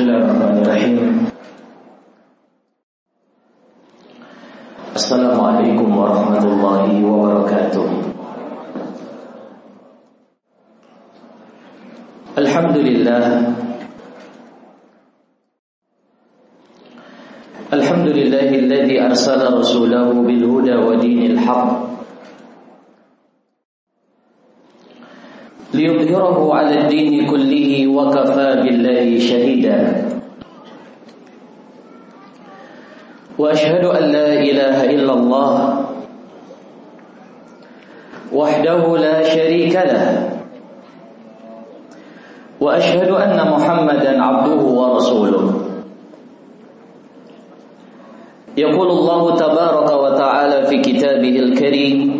بسم الله الرحمن الرحيم. السلام عليكم ورحمة الله وبركاته. الحمد لله. الحمد لله الذي أرسل رسوله بالهدى ودين الحق. ليظهره على الدين كله وكفى بالله شهيدا. وأشهد أن لا إله إلا الله وحده لا شريك له. وأشهد أن محمدا عبده ورسوله. يقول الله تبارك وتعالى في كتابه الكريم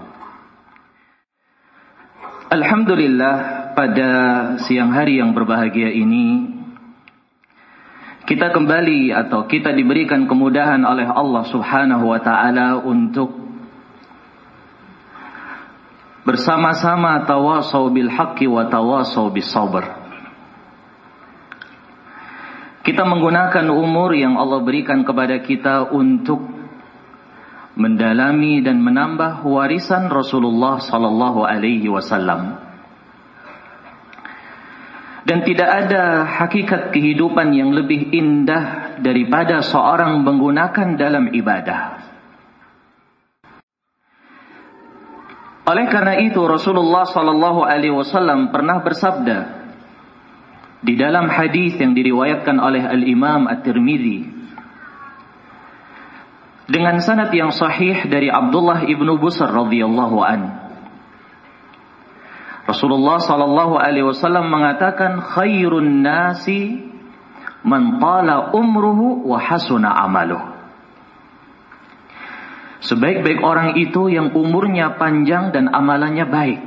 Alhamdulillah pada siang hari yang berbahagia ini kita kembali atau kita diberikan kemudahan oleh Allah Subhanahu wa taala untuk bersama-sama tawasau bil haqqi wa tawasau bis sabr. Kita menggunakan umur yang Allah berikan kepada kita untuk mendalami dan menambah warisan Rasulullah sallallahu alaihi wasallam. Dan tidak ada hakikat kehidupan yang lebih indah daripada seorang menggunakan dalam ibadah. Oleh karena itu Rasulullah sallallahu alaihi wasallam pernah bersabda di dalam hadis yang diriwayatkan oleh Al Imam At-Tirmizi dengan sanad yang sahih dari Abdullah ibnu Busar radhiyallahu an. Rasulullah sallallahu alaihi wasallam mengatakan khairun nasi man tala umruhu wa hasuna amaluhu. Sebaik-baik orang itu yang umurnya panjang dan amalannya baik.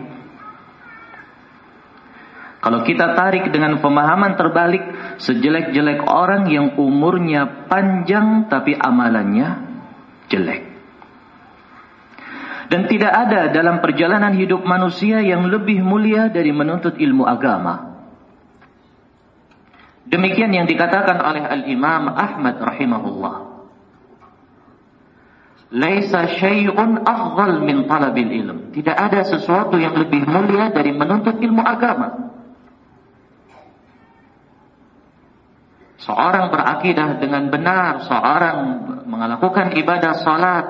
Kalau kita tarik dengan pemahaman terbalik, sejelek-jelek orang yang umurnya panjang tapi amalannya jelek. Dan tidak ada dalam perjalanan hidup manusia yang lebih mulia dari menuntut ilmu agama. Demikian yang dikatakan oleh Al-Imam Ahmad rahimahullah. Laisa syai'un afdal min talabil ilm. Tidak ada sesuatu yang lebih mulia dari menuntut ilmu agama. Seorang berakidah dengan benar, seorang melakukan ibadah salat,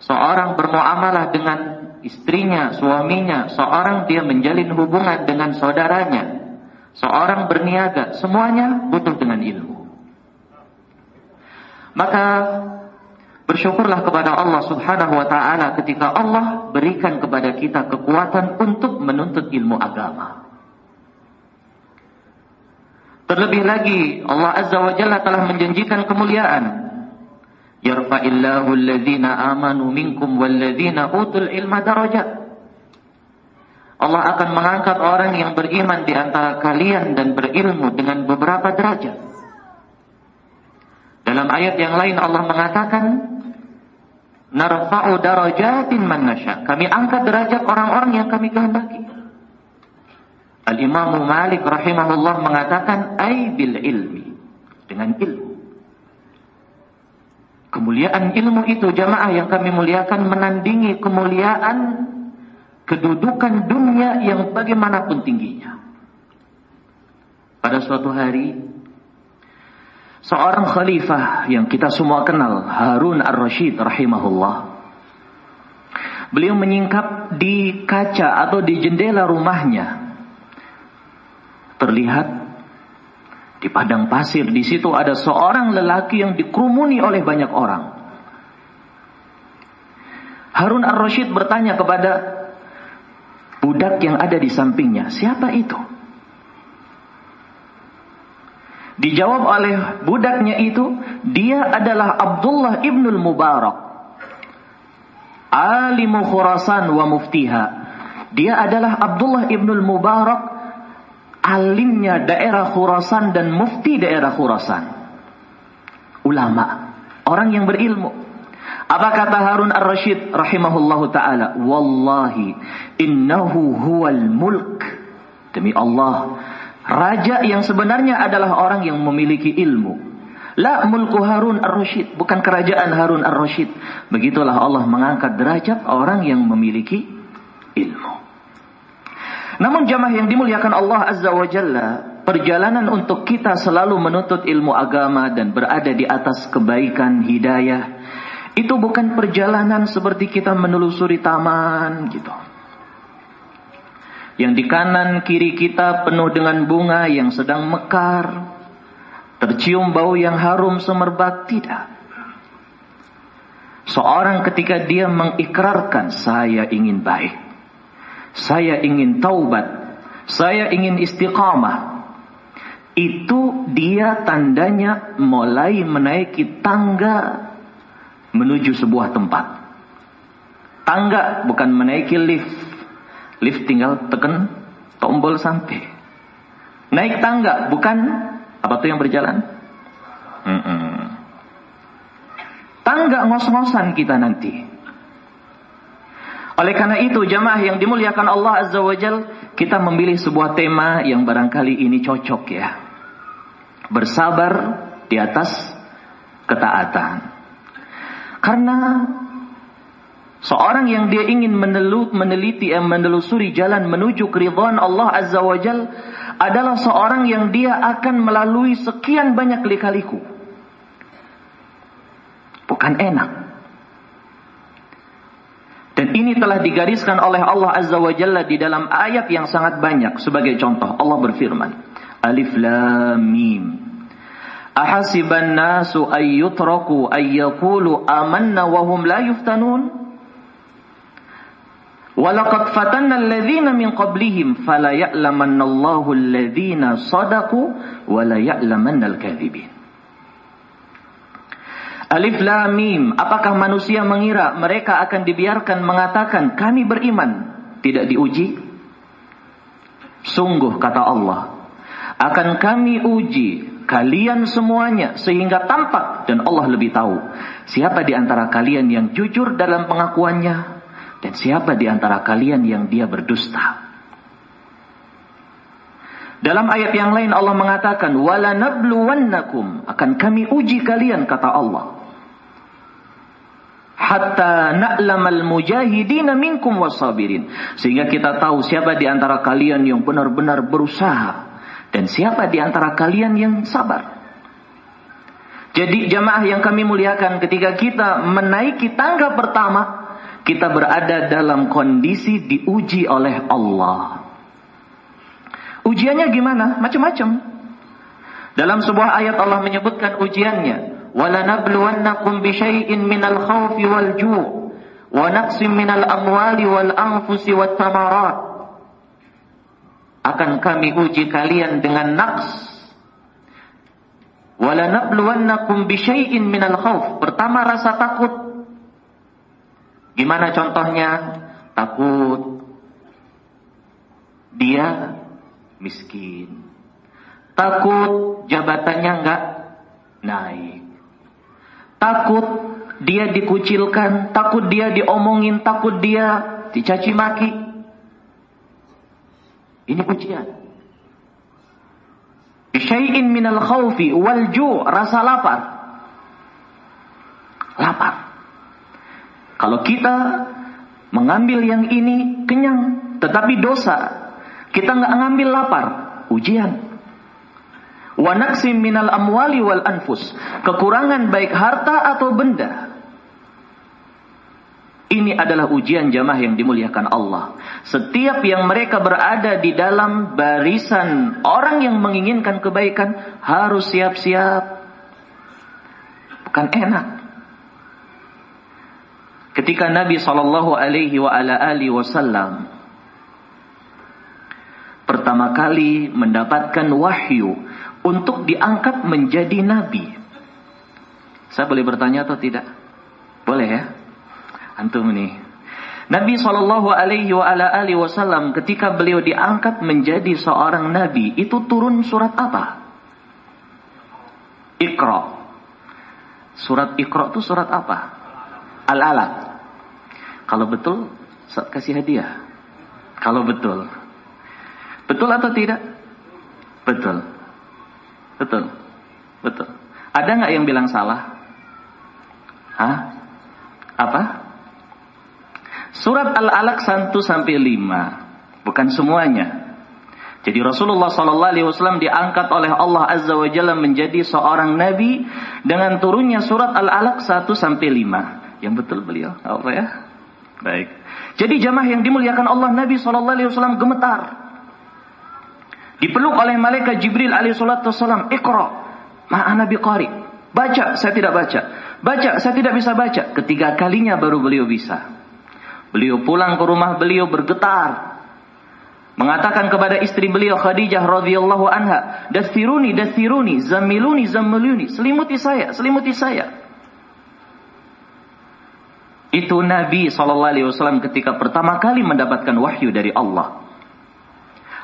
seorang bermuamalah dengan istrinya, suaminya, seorang dia menjalin hubungan dengan saudaranya, seorang berniaga, semuanya butuh dengan ilmu. Maka bersyukurlah kepada Allah Subhanahu wa taala ketika Allah berikan kepada kita kekuatan untuk menuntut ilmu agama. Terlebih lagi Allah Azza wa Jalla telah menjanjikan kemuliaan. Yarfa'illahu alladhina amanu minkum walladhina utul ilma darajat. Allah akan mengangkat orang yang beriman di antara kalian dan berilmu dengan beberapa derajat. Dalam ayat yang lain Allah mengatakan, Narfa'u darajatin man nasya. Kami angkat derajat orang-orang yang kami kehendaki. Al-Imam Malik rahimahullah mengatakan ay bil ilmi dengan ilmu. Kemuliaan ilmu itu jamaah yang kami muliakan menandingi kemuliaan kedudukan dunia yang bagaimanapun tingginya. Pada suatu hari seorang khalifah yang kita semua kenal Harun Ar-Rasyid rahimahullah Beliau menyingkap di kaca atau di jendela rumahnya terlihat di padang pasir di situ ada seorang lelaki yang dikerumuni oleh banyak orang. Harun ar-Rasyid bertanya kepada budak yang ada di sampingnya, siapa itu? Dijawab oleh budaknya itu, dia adalah Abdullah ibnul Mubarak. Alimu Khurasan wa muftiha. Dia adalah Abdullah ibnul Mubarak, alimnya daerah Khurasan dan mufti daerah Khurasan. Ulama, orang yang berilmu. Apa kata Harun ar-Rashid rahimahullahu taala? Wallahi innahu huwal mulk. Demi Allah, Raja yang sebenarnya adalah orang yang memiliki ilmu. La mulku Harun ar-Rasyid, bukan kerajaan Harun ar-Rasyid. Begitulah Allah mengangkat derajat orang yang memiliki ilmu. Namun jamaah yang dimuliakan Allah Azza wa Jalla, perjalanan untuk kita selalu menuntut ilmu agama dan berada di atas kebaikan hidayah, itu bukan perjalanan seperti kita menelusuri taman gitu. Yang di kanan kiri kita penuh dengan bunga yang sedang mekar, tercium bau yang harum semerbak, tidak. Seorang ketika dia mengikrarkan saya ingin baik, saya ingin taubat, saya ingin istiqamah, itu dia tandanya mulai menaiki tangga menuju sebuah tempat. Tangga bukan menaiki lift Lift tinggal tekan tombol sampai. Naik tangga, bukan apa tuh yang berjalan? Mm -mm. Tangga ngos-ngosan kita nanti. Oleh karena itu jamaah yang dimuliakan Allah Azza wa Jal, kita memilih sebuah tema yang barangkali ini cocok ya. Bersabar di atas ketaatan. Karena Seorang yang dia ingin meneliti, yang menelusuri jalan menuju keridhaan Allah Azza wa Jal adalah seorang yang dia akan melalui sekian banyak lika-liku. Bukan enak. Dan ini telah digariskan oleh Allah Azza wa Jalla di dalam ayat yang sangat banyak. Sebagai contoh, Allah berfirman. Alif Lam Mim. Ahasiban nasu ayyutraku ayyakulu amanna wahum la yuftanun. Walaqad fatanna alladhina min qablihim fala ya'lamanna Allahu alladhina sadaqu wa al-kadhibin. Alif Lam Mim, apakah manusia mengira mereka akan dibiarkan mengatakan kami beriman, tidak diuji? Sungguh kata Allah, akan kami uji kalian semuanya sehingga tampak dan Allah lebih tahu siapa di antara kalian yang jujur dalam pengakuannya dan siapa di antara kalian yang dia berdusta? Dalam ayat yang lain Allah mengatakan, "Wala nabluwannakum," akan kami uji kalian kata Allah. Hatta na'lamal mujahidin minkum wasabirin. Sehingga kita tahu siapa di antara kalian yang benar-benar berusaha dan siapa di antara kalian yang sabar. Jadi jamaah yang kami muliakan ketika kita menaiki tangga pertama kita berada dalam kondisi diuji oleh Allah. Ujiannya gimana? Macam-macam. Dalam sebuah ayat Allah menyebutkan ujiannya. وَلَنَبْلُوَنَّكُمْ بِشَيْءٍ مِنَ الْخَوْفِ وَالْجُوءِ وَنَقْسٍ مِنَ الْأَمْوَالِ وَالْأَنفُسِ وَالثَّمَرَاتِ Akan kami uji kalian dengan naqs. وَلَنَبْلُوَنَّكُمْ بِشَيْءٍ مِنَ الْخَوْفِ Pertama rasa takut. Gimana contohnya? Takut dia miskin. Takut jabatannya enggak naik. Takut dia dikucilkan, takut dia diomongin, takut dia dicaci maki. Ini ujian. Syai'in minal khawfi wal ju' rasa lapar. Lapar. Kalau kita mengambil yang ini kenyang, tetapi dosa, kita nggak ngambil lapar, ujian. Wanaksim minal amwali wal anfus. Kekurangan baik harta atau benda. Ini adalah ujian jamaah yang dimuliakan Allah. Setiap yang mereka berada di dalam barisan orang yang menginginkan kebaikan harus siap-siap. Bukan enak. Ketika Nabi Shallallahu Alaihi Wasallam pertama kali mendapatkan wahyu, untuk diangkat menjadi nabi. Saya boleh bertanya atau tidak? Boleh ya? Antum nih. Nabi Shallallahu Alaihi Wasallam ketika beliau diangkat menjadi seorang nabi itu turun surat apa? Iqra. Surat Iqra itu surat apa? Al-Alaq. Kalau betul, kasih hadiah. Kalau betul. Betul atau tidak? Betul. Betul. Betul. Ada nggak yang bilang salah? Hah? Apa? Surat Al-Alaq 1 sampai 5. Bukan semuanya. Jadi Rasulullah sallallahu alaihi wasallam diangkat oleh Allah Azza wa Jalla menjadi seorang nabi dengan turunnya surat Al-Alaq 1 sampai 5. Yang betul beliau, apa ya? Baik. Jadi jamaah yang dimuliakan Allah Nabi sallallahu alaihi wasallam gemetar. Dipeluk oleh malaikat Jibril alaihi salatu wasallam, "Iqra." Ma'a Nabi qari. Baca, saya tidak baca. Baca, saya tidak bisa baca. Ketiga kalinya baru beliau bisa. Beliau pulang ke rumah beliau bergetar mengatakan kepada istri beliau Khadijah radhiyallahu anha, "Dasiruni, dasiruni, zamiluni, zamiluni, selimuti saya, selimuti saya." Itu Nabi SAW ketika pertama kali mendapatkan wahyu dari Allah.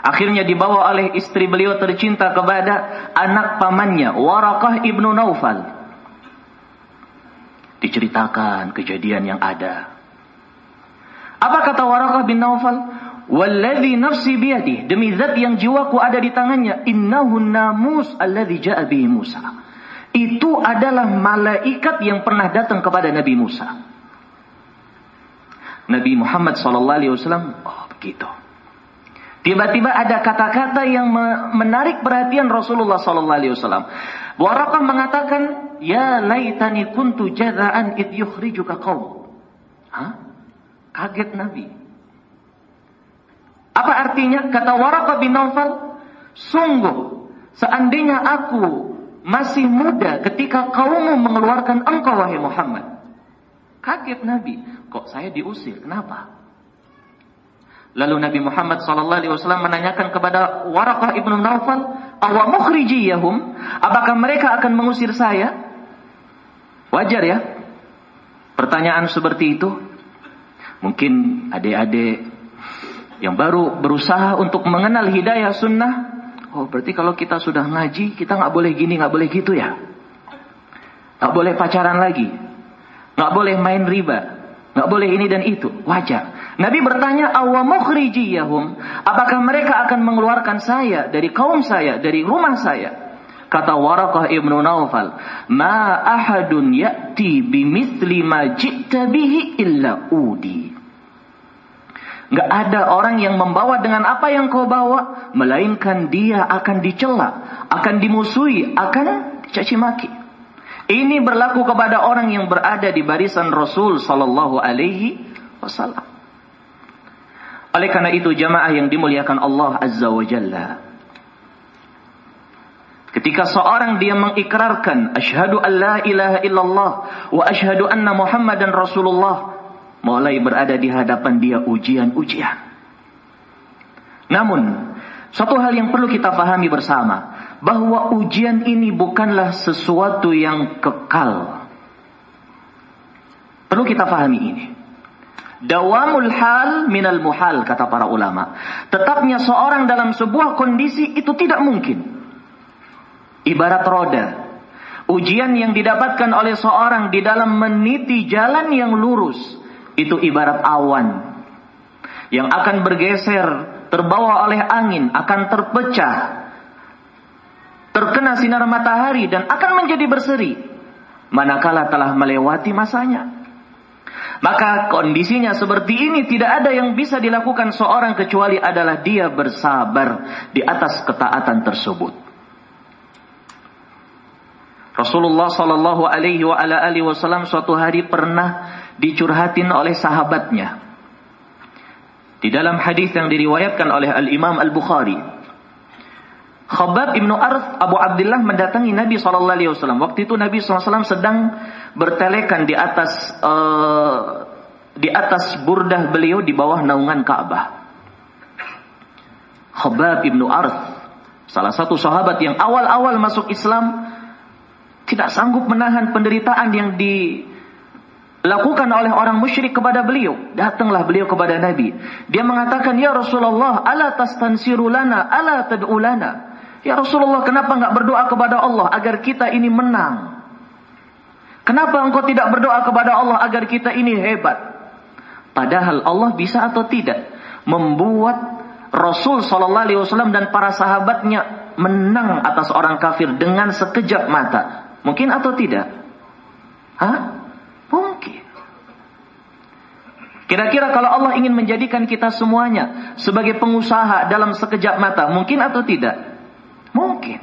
Akhirnya dibawa oleh istri beliau tercinta kepada anak pamannya, Warakah ibnu Naufal. Diceritakan kejadian yang ada. Apa kata Warakah bin Naufal? Walladhi nafsi biyadi demi zat yang jiwaku ada di tangannya innahu namus alladhi ja'a bihi Musa itu adalah malaikat yang pernah datang kepada Nabi Musa Nabi Muhammad wasallam oh begitu Tiba-tiba ada kata-kata yang menarik perhatian Rasulullah sallallahu alaihi wasallam. Warakah mengatakan, "Ya laitani kuntu jazaan id yukhrijuka qaum." Hah? Kaget Nabi. Apa artinya? Kata Waraka bin Naufal, sungguh seandainya aku masih muda ketika kaummu mengeluarkan engkau wahai Muhammad. Kaget Nabi, kok saya diusir? Kenapa? Lalu Nabi Muhammad SAW menanyakan kepada Warakah ibnu Naufal, "Awa mukhrijiyahum? Apakah mereka akan mengusir saya?" Wajar ya? Pertanyaan seperti itu. Mungkin adik-adik yang baru berusaha untuk mengenal hidayah sunnah, oh berarti kalau kita sudah ngaji, kita nggak boleh gini, nggak boleh gitu ya, nggak boleh pacaran lagi, nggak boleh main riba, nggak boleh ini dan itu, wajar. Nabi bertanya, awamukhrijiyahum, apakah mereka akan mengeluarkan saya dari kaum saya, dari rumah saya? Kata Warakah ibnu Naufal, ma ahadun ya'ti bimithli ma ji'ta bihi illa udi. Gak ada orang yang membawa dengan apa yang kau bawa, melainkan dia akan dicela, akan dimusuhi, akan dicaci maki. Ini berlaku kepada orang yang berada di barisan Rasul Sallallahu Alaihi Wasallam. Oleh karena itu jamaah yang dimuliakan Allah Azza wa Jalla. Ketika seorang dia mengikrarkan asyhadu an la ilaha illallah wa asyhadu anna Muhammadan Rasulullah mulai berada di hadapan dia ujian-ujian. Namun, satu hal yang perlu kita pahami bersama, bahwa ujian ini bukanlah sesuatu yang kekal. Perlu kita pahami ini. Dawamul hal minal muhal kata para ulama. Tetapnya seorang dalam sebuah kondisi itu tidak mungkin. Ibarat roda. Ujian yang didapatkan oleh seorang di dalam meniti jalan yang lurus itu ibarat awan yang akan bergeser, terbawa oleh angin, akan terpecah, terkena sinar matahari dan akan menjadi berseri manakala telah melewati masanya. Maka kondisinya seperti ini tidak ada yang bisa dilakukan seorang kecuali adalah dia bersabar di atas ketaatan tersebut. Rasulullah Shallallahu Alaihi Wasallam suatu hari pernah dicurhatin oleh sahabatnya. Di dalam hadis yang diriwayatkan oleh Al-Imam Al-Bukhari, Khabab ibnu Arth Abu Abdullah mendatangi Nabi saw. Waktu itu Nabi saw sedang bertelekan di atas uh, di atas burdah beliau di bawah naungan Ka'bah. Khabab ibnu Arth Salah satu sahabat yang awal-awal masuk Islam tidak sanggup menahan penderitaan yang dilakukan oleh orang musyrik kepada beliau. Datanglah beliau kepada Nabi. Dia mengatakan, "Ya Rasulullah, ala tastansiru lana, ala tad'u lana." Ya Rasulullah, kenapa enggak berdoa kepada Allah agar kita ini menang? Kenapa engkau tidak berdoa kepada Allah agar kita ini hebat? Padahal Allah bisa atau tidak membuat Rasul Shallallahu Alaihi Wasallam dan para sahabatnya menang atas orang kafir dengan sekejap mata. Mungkin atau tidak? Hah? Mungkin. Kira-kira kalau Allah ingin menjadikan kita semuanya sebagai pengusaha dalam sekejap mata, mungkin atau tidak? Mungkin.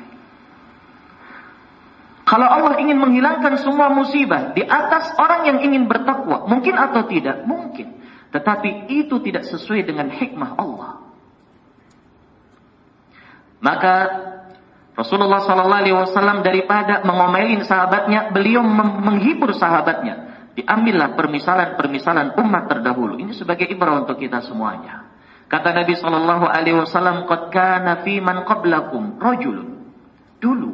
Kalau Allah ingin menghilangkan semua musibah di atas orang yang ingin bertakwa, mungkin atau tidak? Mungkin. Tetapi itu tidak sesuai dengan hikmah Allah. Maka Rasulullah Sallallahu Alaihi Wasallam daripada mengomelin sahabatnya, beliau menghibur sahabatnya. Diambillah permisalan-permisalan umat terdahulu. Ini sebagai ibrah untuk kita semuanya. Kata Nabi Sallallahu Alaihi Wasallam, "Qad kana fi man qablakum rajulun." Dulu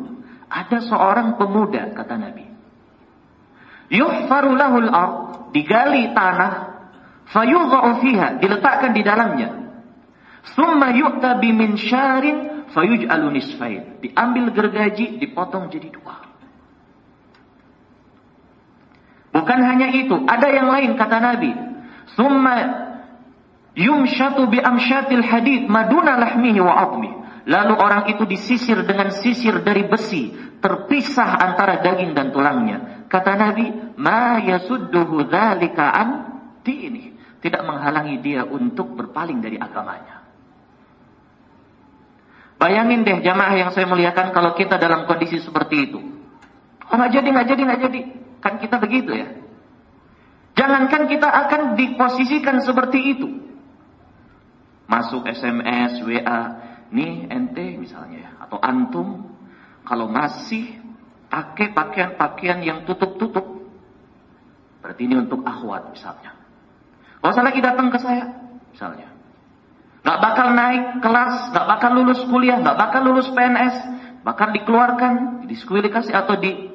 ada seorang pemuda, kata Nabi. Yuhfaru lahul ard, digali tanah, fayudha'u fiha, diletakkan di dalamnya. Thumma yu'ta syarin fayuj'alu nisfain. Diambil gergaji, dipotong jadi dua. Bukan hanya itu, ada yang lain kata Nabi. Summa yumshatu bi amsyatil hadid maduna lahmihi wa atmi. Lalu orang itu disisir dengan sisir dari besi, terpisah antara daging dan tulangnya. Kata Nabi, ma yasudduhu dzalika an ini Tidak menghalangi dia untuk berpaling dari agamanya. Bayangin deh jamaah yang saya muliakan kalau kita dalam kondisi seperti itu. Oh nggak jadi, nggak jadi, nggak jadi. Kan kita begitu ya. Jangankan kita akan diposisikan seperti itu. Masuk SMS, WA, nih ente misalnya ya. Atau antum, kalau masih pakai pakaian-pakaian yang tutup-tutup. Berarti ini untuk akhwat misalnya. Kalau usah lagi datang ke saya, misalnya. Gak bakal naik kelas, gak bakal lulus kuliah, gak bakal lulus PNS, bakal dikeluarkan, diskualifikasi atau di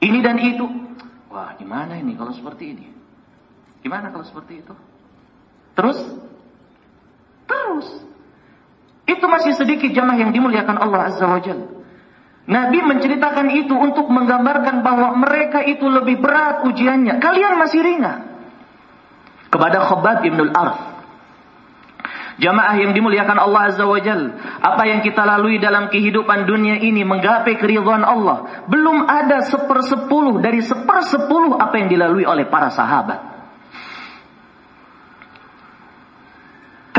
ini dan itu. Wah, gimana ini kalau seperti ini? Gimana kalau seperti itu? Terus? Terus. Itu masih sedikit jamaah yang dimuliakan Allah Azza wa Jalla. Nabi menceritakan itu untuk menggambarkan bahwa mereka itu lebih berat ujiannya. Kalian masih ringan. Kepada Khobab Ibn al-Arf. Jamaah yang dimuliakan Allah Azza wa Jal. Apa yang kita lalui dalam kehidupan dunia ini menggapai keridhaan Allah. Belum ada sepersepuluh dari sepersepuluh apa yang dilalui oleh para sahabat.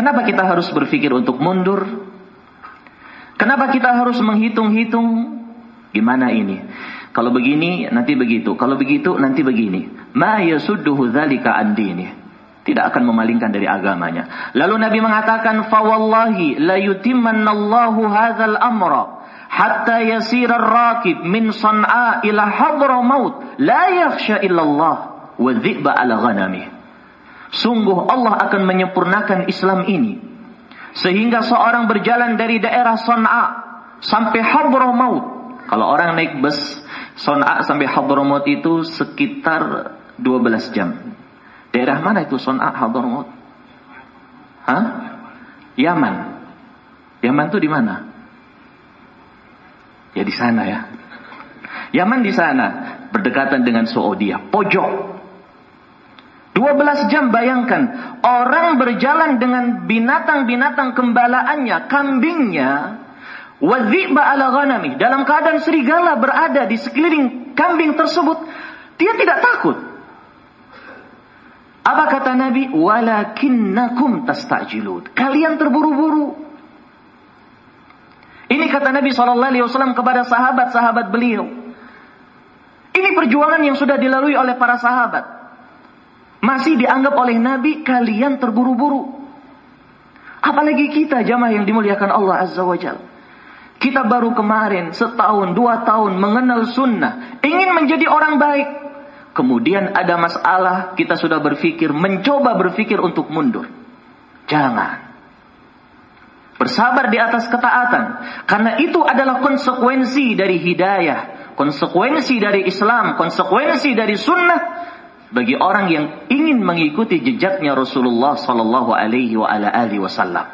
Kenapa kita harus berpikir untuk mundur? Kenapa kita harus menghitung-hitung gimana ini? Kalau begini nanti begitu, kalau begitu nanti begini. Ma yasudduhu dzalika an dinihi tidak akan memalingkan dari agamanya. Lalu Nabi mengatakan, "Fawallahi la yutimmanallahu hadzal amra hatta yasira ar-rakib min San'a ila Hadramaut la yakhsha illallah wa dhi'ba ala ghanami." Sungguh Allah akan menyempurnakan Islam ini sehingga seorang berjalan dari daerah San'a sampai Hadramaut. Kalau orang naik bus San'a sampai Hadramaut itu sekitar 12 jam. Daerah mana itu Son'a Hadramaut? Hah? Yaman. Yaman itu di mana? Ya di sana ya. Yaman di sana, berdekatan dengan Saudi, pojok. 12 jam bayangkan, orang berjalan dengan binatang-binatang kembalaannya, kambingnya, waziba ala ghanami, dalam keadaan serigala berada di sekeliling kambing tersebut, dia tidak takut. Apa kata Nabi? Walakinnakum tastajilun. Kalian terburu-buru. Ini kata Nabi SAW kepada sahabat-sahabat beliau. Ini perjuangan yang sudah dilalui oleh para sahabat. Masih dianggap oleh Nabi kalian terburu-buru. Apalagi kita jamaah yang dimuliakan Allah Azza wa Jal. Kita baru kemarin setahun, dua tahun mengenal sunnah. Ingin menjadi orang baik. Kemudian ada masalah, kita sudah berpikir, mencoba berpikir untuk mundur. Jangan. Bersabar di atas ketaatan. Karena itu adalah konsekuensi dari hidayah. Konsekuensi dari Islam. Konsekuensi dari sunnah. Bagi orang yang ingin mengikuti jejaknya Rasulullah sallallahu alaihi wasallam.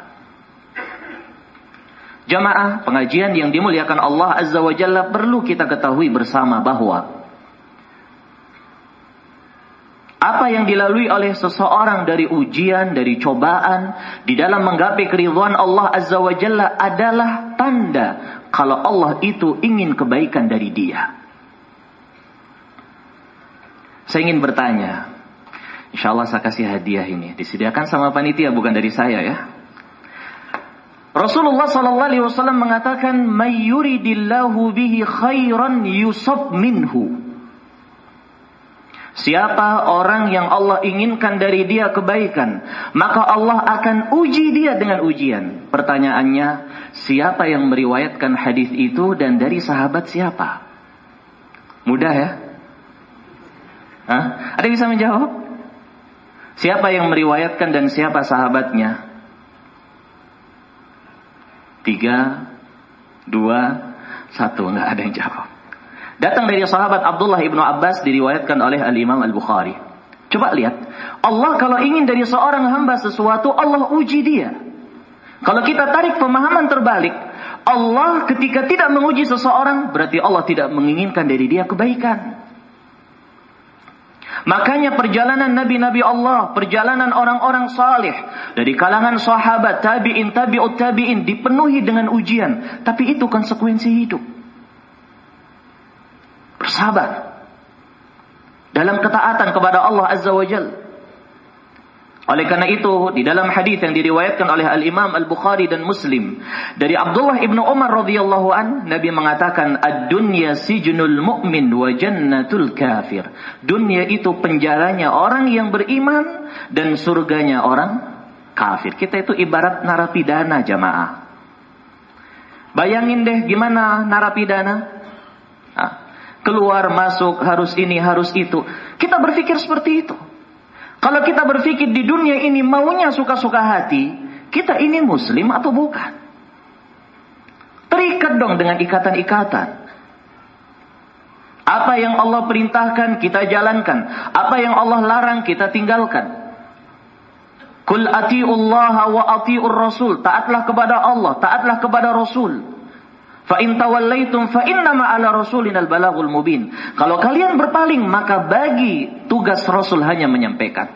Jamaah pengajian yang dimuliakan Allah Azza wa Jalla perlu kita ketahui bersama bahwa apa yang dilalui oleh seseorang dari ujian, dari cobaan, di dalam menggapai keriduan Allah Azza wa Jalla adalah tanda kalau Allah itu ingin kebaikan dari dia. Saya ingin bertanya, insya Allah saya kasih hadiah ini, disediakan sama panitia bukan dari saya ya. Rasulullah sallallahu alaihi wasallam mengatakan, "May yuridillahu bihi khairan yusab minhu." Siapa orang yang Allah inginkan dari dia kebaikan, maka Allah akan uji dia dengan ujian. Pertanyaannya, siapa yang meriwayatkan hadis itu dan dari sahabat siapa? Mudah ya? Hah? Ada yang bisa menjawab? Siapa yang meriwayatkan dan siapa sahabatnya? Tiga, dua, satu. Nggak ada yang jawab. Datang dari sahabat Abdullah ibnu Abbas diriwayatkan oleh Al Imam Al Bukhari. Coba lihat, Allah kalau ingin dari seorang hamba sesuatu, Allah uji dia. Kalau kita tarik pemahaman terbalik, Allah ketika tidak menguji seseorang, berarti Allah tidak menginginkan dari dia kebaikan. Makanya perjalanan nabi-nabi Allah, perjalanan orang-orang saleh dari kalangan sahabat, tabi'in, tabi'ut tabi'in dipenuhi dengan ujian, tapi itu konsekuensi hidup. Bersabar. Dalam ketaatan kepada Allah Azza wa Jal. Oleh karena itu, di dalam hadis yang diriwayatkan oleh Al-Imam Al-Bukhari dan Muslim dari Abdullah ibnu Umar radhiyallahu an, Nabi mengatakan, "Ad-dunya sijnul mu'min wa jannatul kafir." Dunia itu penjaranya orang yang beriman dan surganya orang kafir. Kita itu ibarat narapidana jamaah. Bayangin deh gimana narapidana? Nah, keluar masuk harus ini harus itu. Kita berpikir seperti itu. Kalau kita berpikir di dunia ini maunya suka-suka hati, kita ini muslim atau bukan? Terikat dong dengan ikatan-ikatan. Apa yang Allah perintahkan kita jalankan, apa yang Allah larang kita tinggalkan. Kul atiullaha wa atiur rasul, taatlah kepada Allah, taatlah kepada Rasul. Fa in tawallaitum fa innama ala rasulinal balagul mubin. Kalau kalian berpaling maka bagi tugas Rasul hanya menyampaikan.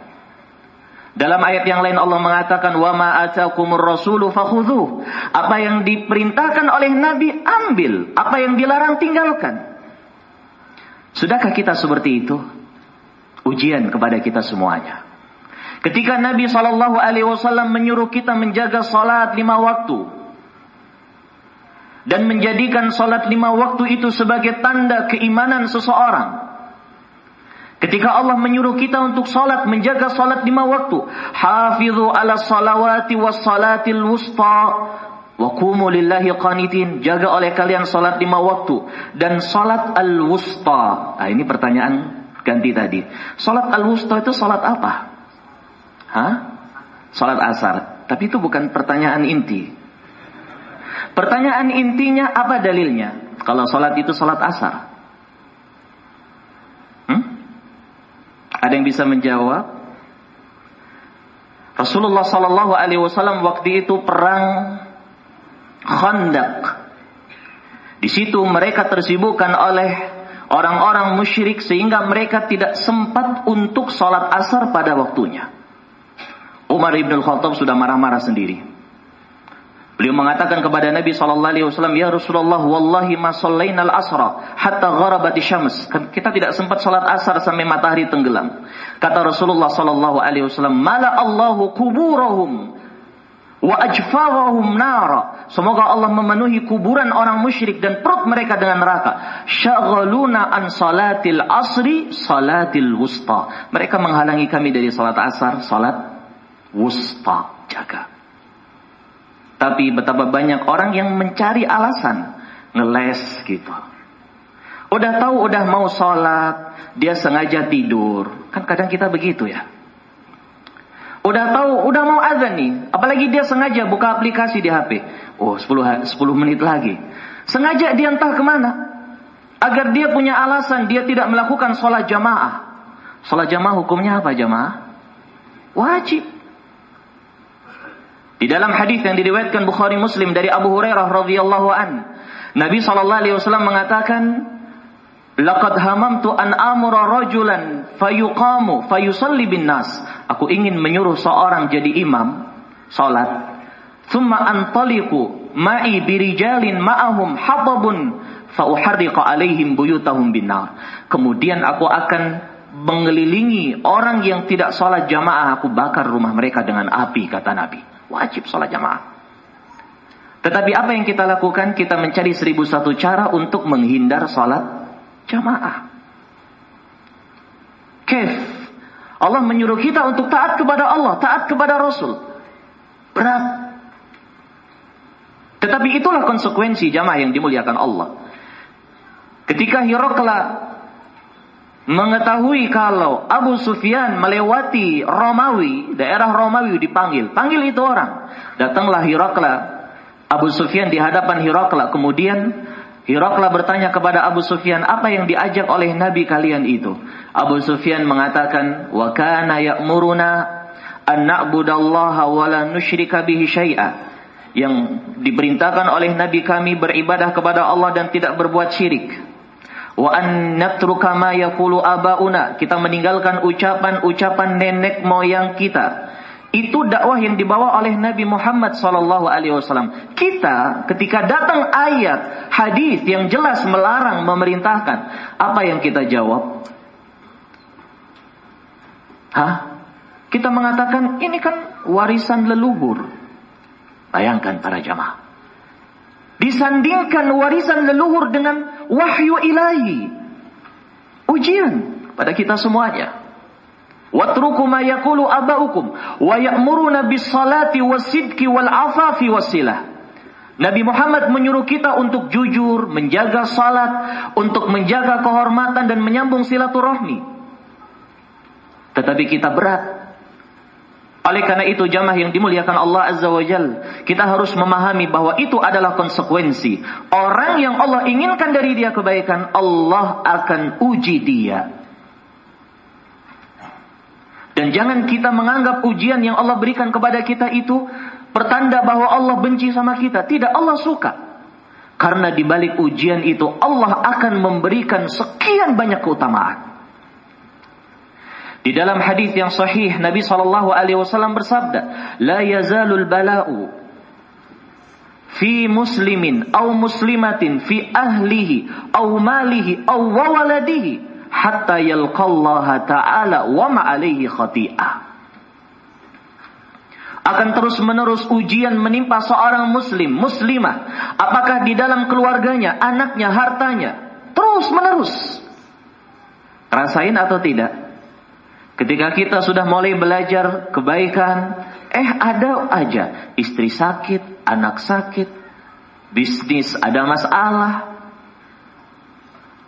Dalam ayat yang lain Allah mengatakan wa ma atakumur rasulu fakhudhuh. Apa yang diperintahkan oleh Nabi ambil, apa yang dilarang tinggalkan. Sudahkah kita seperti itu? Ujian kepada kita semuanya. Ketika Nabi Shallallahu Alaihi Wasallam menyuruh kita menjaga salat lima waktu, dan menjadikan salat lima waktu itu sebagai tanda keimanan seseorang. Ketika Allah menyuruh kita untuk salat, menjaga salat lima waktu. Hafizu ala salawati was salatil wusta. Wa kumu lillahi qanitin. Jaga oleh kalian salat lima waktu. Dan salat al-wusta. Nah ini pertanyaan ganti tadi. Salat al-wusta itu salat apa? Hah? Salat asar. Tapi itu bukan pertanyaan inti. Pertanyaan intinya apa dalilnya? Kalau sholat itu sholat asar. Hmm? Ada yang bisa menjawab? Rasulullah Sallallahu Alaihi Wasallam waktu itu perang Khandaq. Di situ mereka tersibukkan oleh orang-orang musyrik sehingga mereka tidak sempat untuk sholat asar pada waktunya. Umar ibn Khattab sudah marah-marah sendiri. Beliau mengatakan kepada Nabi sallallahu alaihi wasallam, "Ya Rasulullah, wallahi ma sallaina al-asra hatta gharabati syams." Kita tidak sempat salat asar sampai matahari tenggelam. Kata Rasulullah sallallahu alaihi wasallam, "Mala Allahu kuburahum wa ajfarahum nara." Semoga Allah memenuhi kuburan orang musyrik dan perut mereka dengan neraka. Syaghaluna an salatil asri salatil wusta. Mereka menghalangi kami dari salat asar, salat wusta. Jaga. Tapi betapa banyak orang yang mencari alasan ngeles gitu. Udah tahu udah mau sholat, dia sengaja tidur. Kan kadang kita begitu ya. Udah tahu, udah mau azan nih. Apalagi dia sengaja buka aplikasi di HP. Oh, 10, 10 menit lagi. Sengaja dia entah ke mana. Agar dia punya alasan dia tidak melakukan sholat jamaah. Sholat jamaah hukumnya apa jamaah? Wajib. Di dalam hadis yang diriwayatkan Bukhari Muslim dari Abu Hurairah radhiyallahu an, Nabi sallallahu alaihi wasallam mengatakan, Laqad hamamtu an amura rajulan fayuqamu fayusalli bin nas. Aku ingin menyuruh seorang jadi imam salat. Thumma antaliqu ma'i birijalin ma'ahum hababun fa uharriqa alaihim buyutahum binnar. Kemudian aku akan mengelilingi orang yang tidak sholat jamaah, aku bakar rumah mereka dengan api, kata Nabi. Wajib sholat jamaah. Tetapi apa yang kita lakukan? Kita mencari seribu satu cara untuk menghindar sholat jamaah. Kef. Allah menyuruh kita untuk taat kepada Allah, taat kepada Rasul. Berat. Tetapi itulah konsekuensi jamaah yang dimuliakan Allah. Ketika Hirokla mengetahui kalau Abu Sufyan melewati Romawi, daerah Romawi dipanggil. Panggil itu orang. Datanglah Hirokla. Abu Sufyan di hadapan Hirokla. Kemudian Hirakla bertanya kepada Abu Sufyan, apa yang diajak oleh Nabi kalian itu? Abu Sufyan mengatakan, wa kana ya'muruna an na'budallaha wa la bihi syai'a. Yang diperintahkan oleh Nabi kami beribadah kepada Allah dan tidak berbuat syirik. Wa an natruka ma yaqulu abauna. Kita meninggalkan ucapan-ucapan nenek moyang kita itu dakwah yang dibawa oleh Nabi Muhammad sallallahu alaihi wasallam. Kita ketika datang ayat hadis yang jelas melarang memerintahkan, apa yang kita jawab? Hah? Kita mengatakan ini kan warisan leluhur. Bayangkan para jamaah. Disandingkan warisan leluhur dengan wahyu ilahi. Ujian pada kita semuanya. Watruku ma yaqulu abaukum wa ya'muruna bis salati wasidki wal afafi wasilah. Nabi Muhammad menyuruh kita untuk jujur, menjaga salat, untuk menjaga kehormatan dan menyambung silaturahmi. Tetapi kita berat. Oleh karena itu jamaah yang dimuliakan Allah Azza wa Jal, kita harus memahami bahwa itu adalah konsekuensi. Orang yang Allah inginkan dari dia kebaikan, Allah akan uji dia. Dan jangan kita menganggap ujian yang Allah berikan kepada kita itu pertanda bahwa Allah benci sama kita. Tidak, Allah suka. Karena di balik ujian itu Allah akan memberikan sekian banyak keutamaan. Di dalam hadis yang sahih Nabi sallallahu alaihi wasallam bersabda, "La yazalul bala'u fi muslimin aw muslimatin fi ahlihi aw malihi aw waladihi hatta yalqallaha ta'ala wa ma'alaihi khati'ah. Akan terus menerus ujian menimpa seorang muslim, muslimah. Apakah di dalam keluarganya, anaknya, hartanya. Terus menerus. Rasain atau tidak? Ketika kita sudah mulai belajar kebaikan, eh ada aja istri sakit, anak sakit, bisnis ada masalah,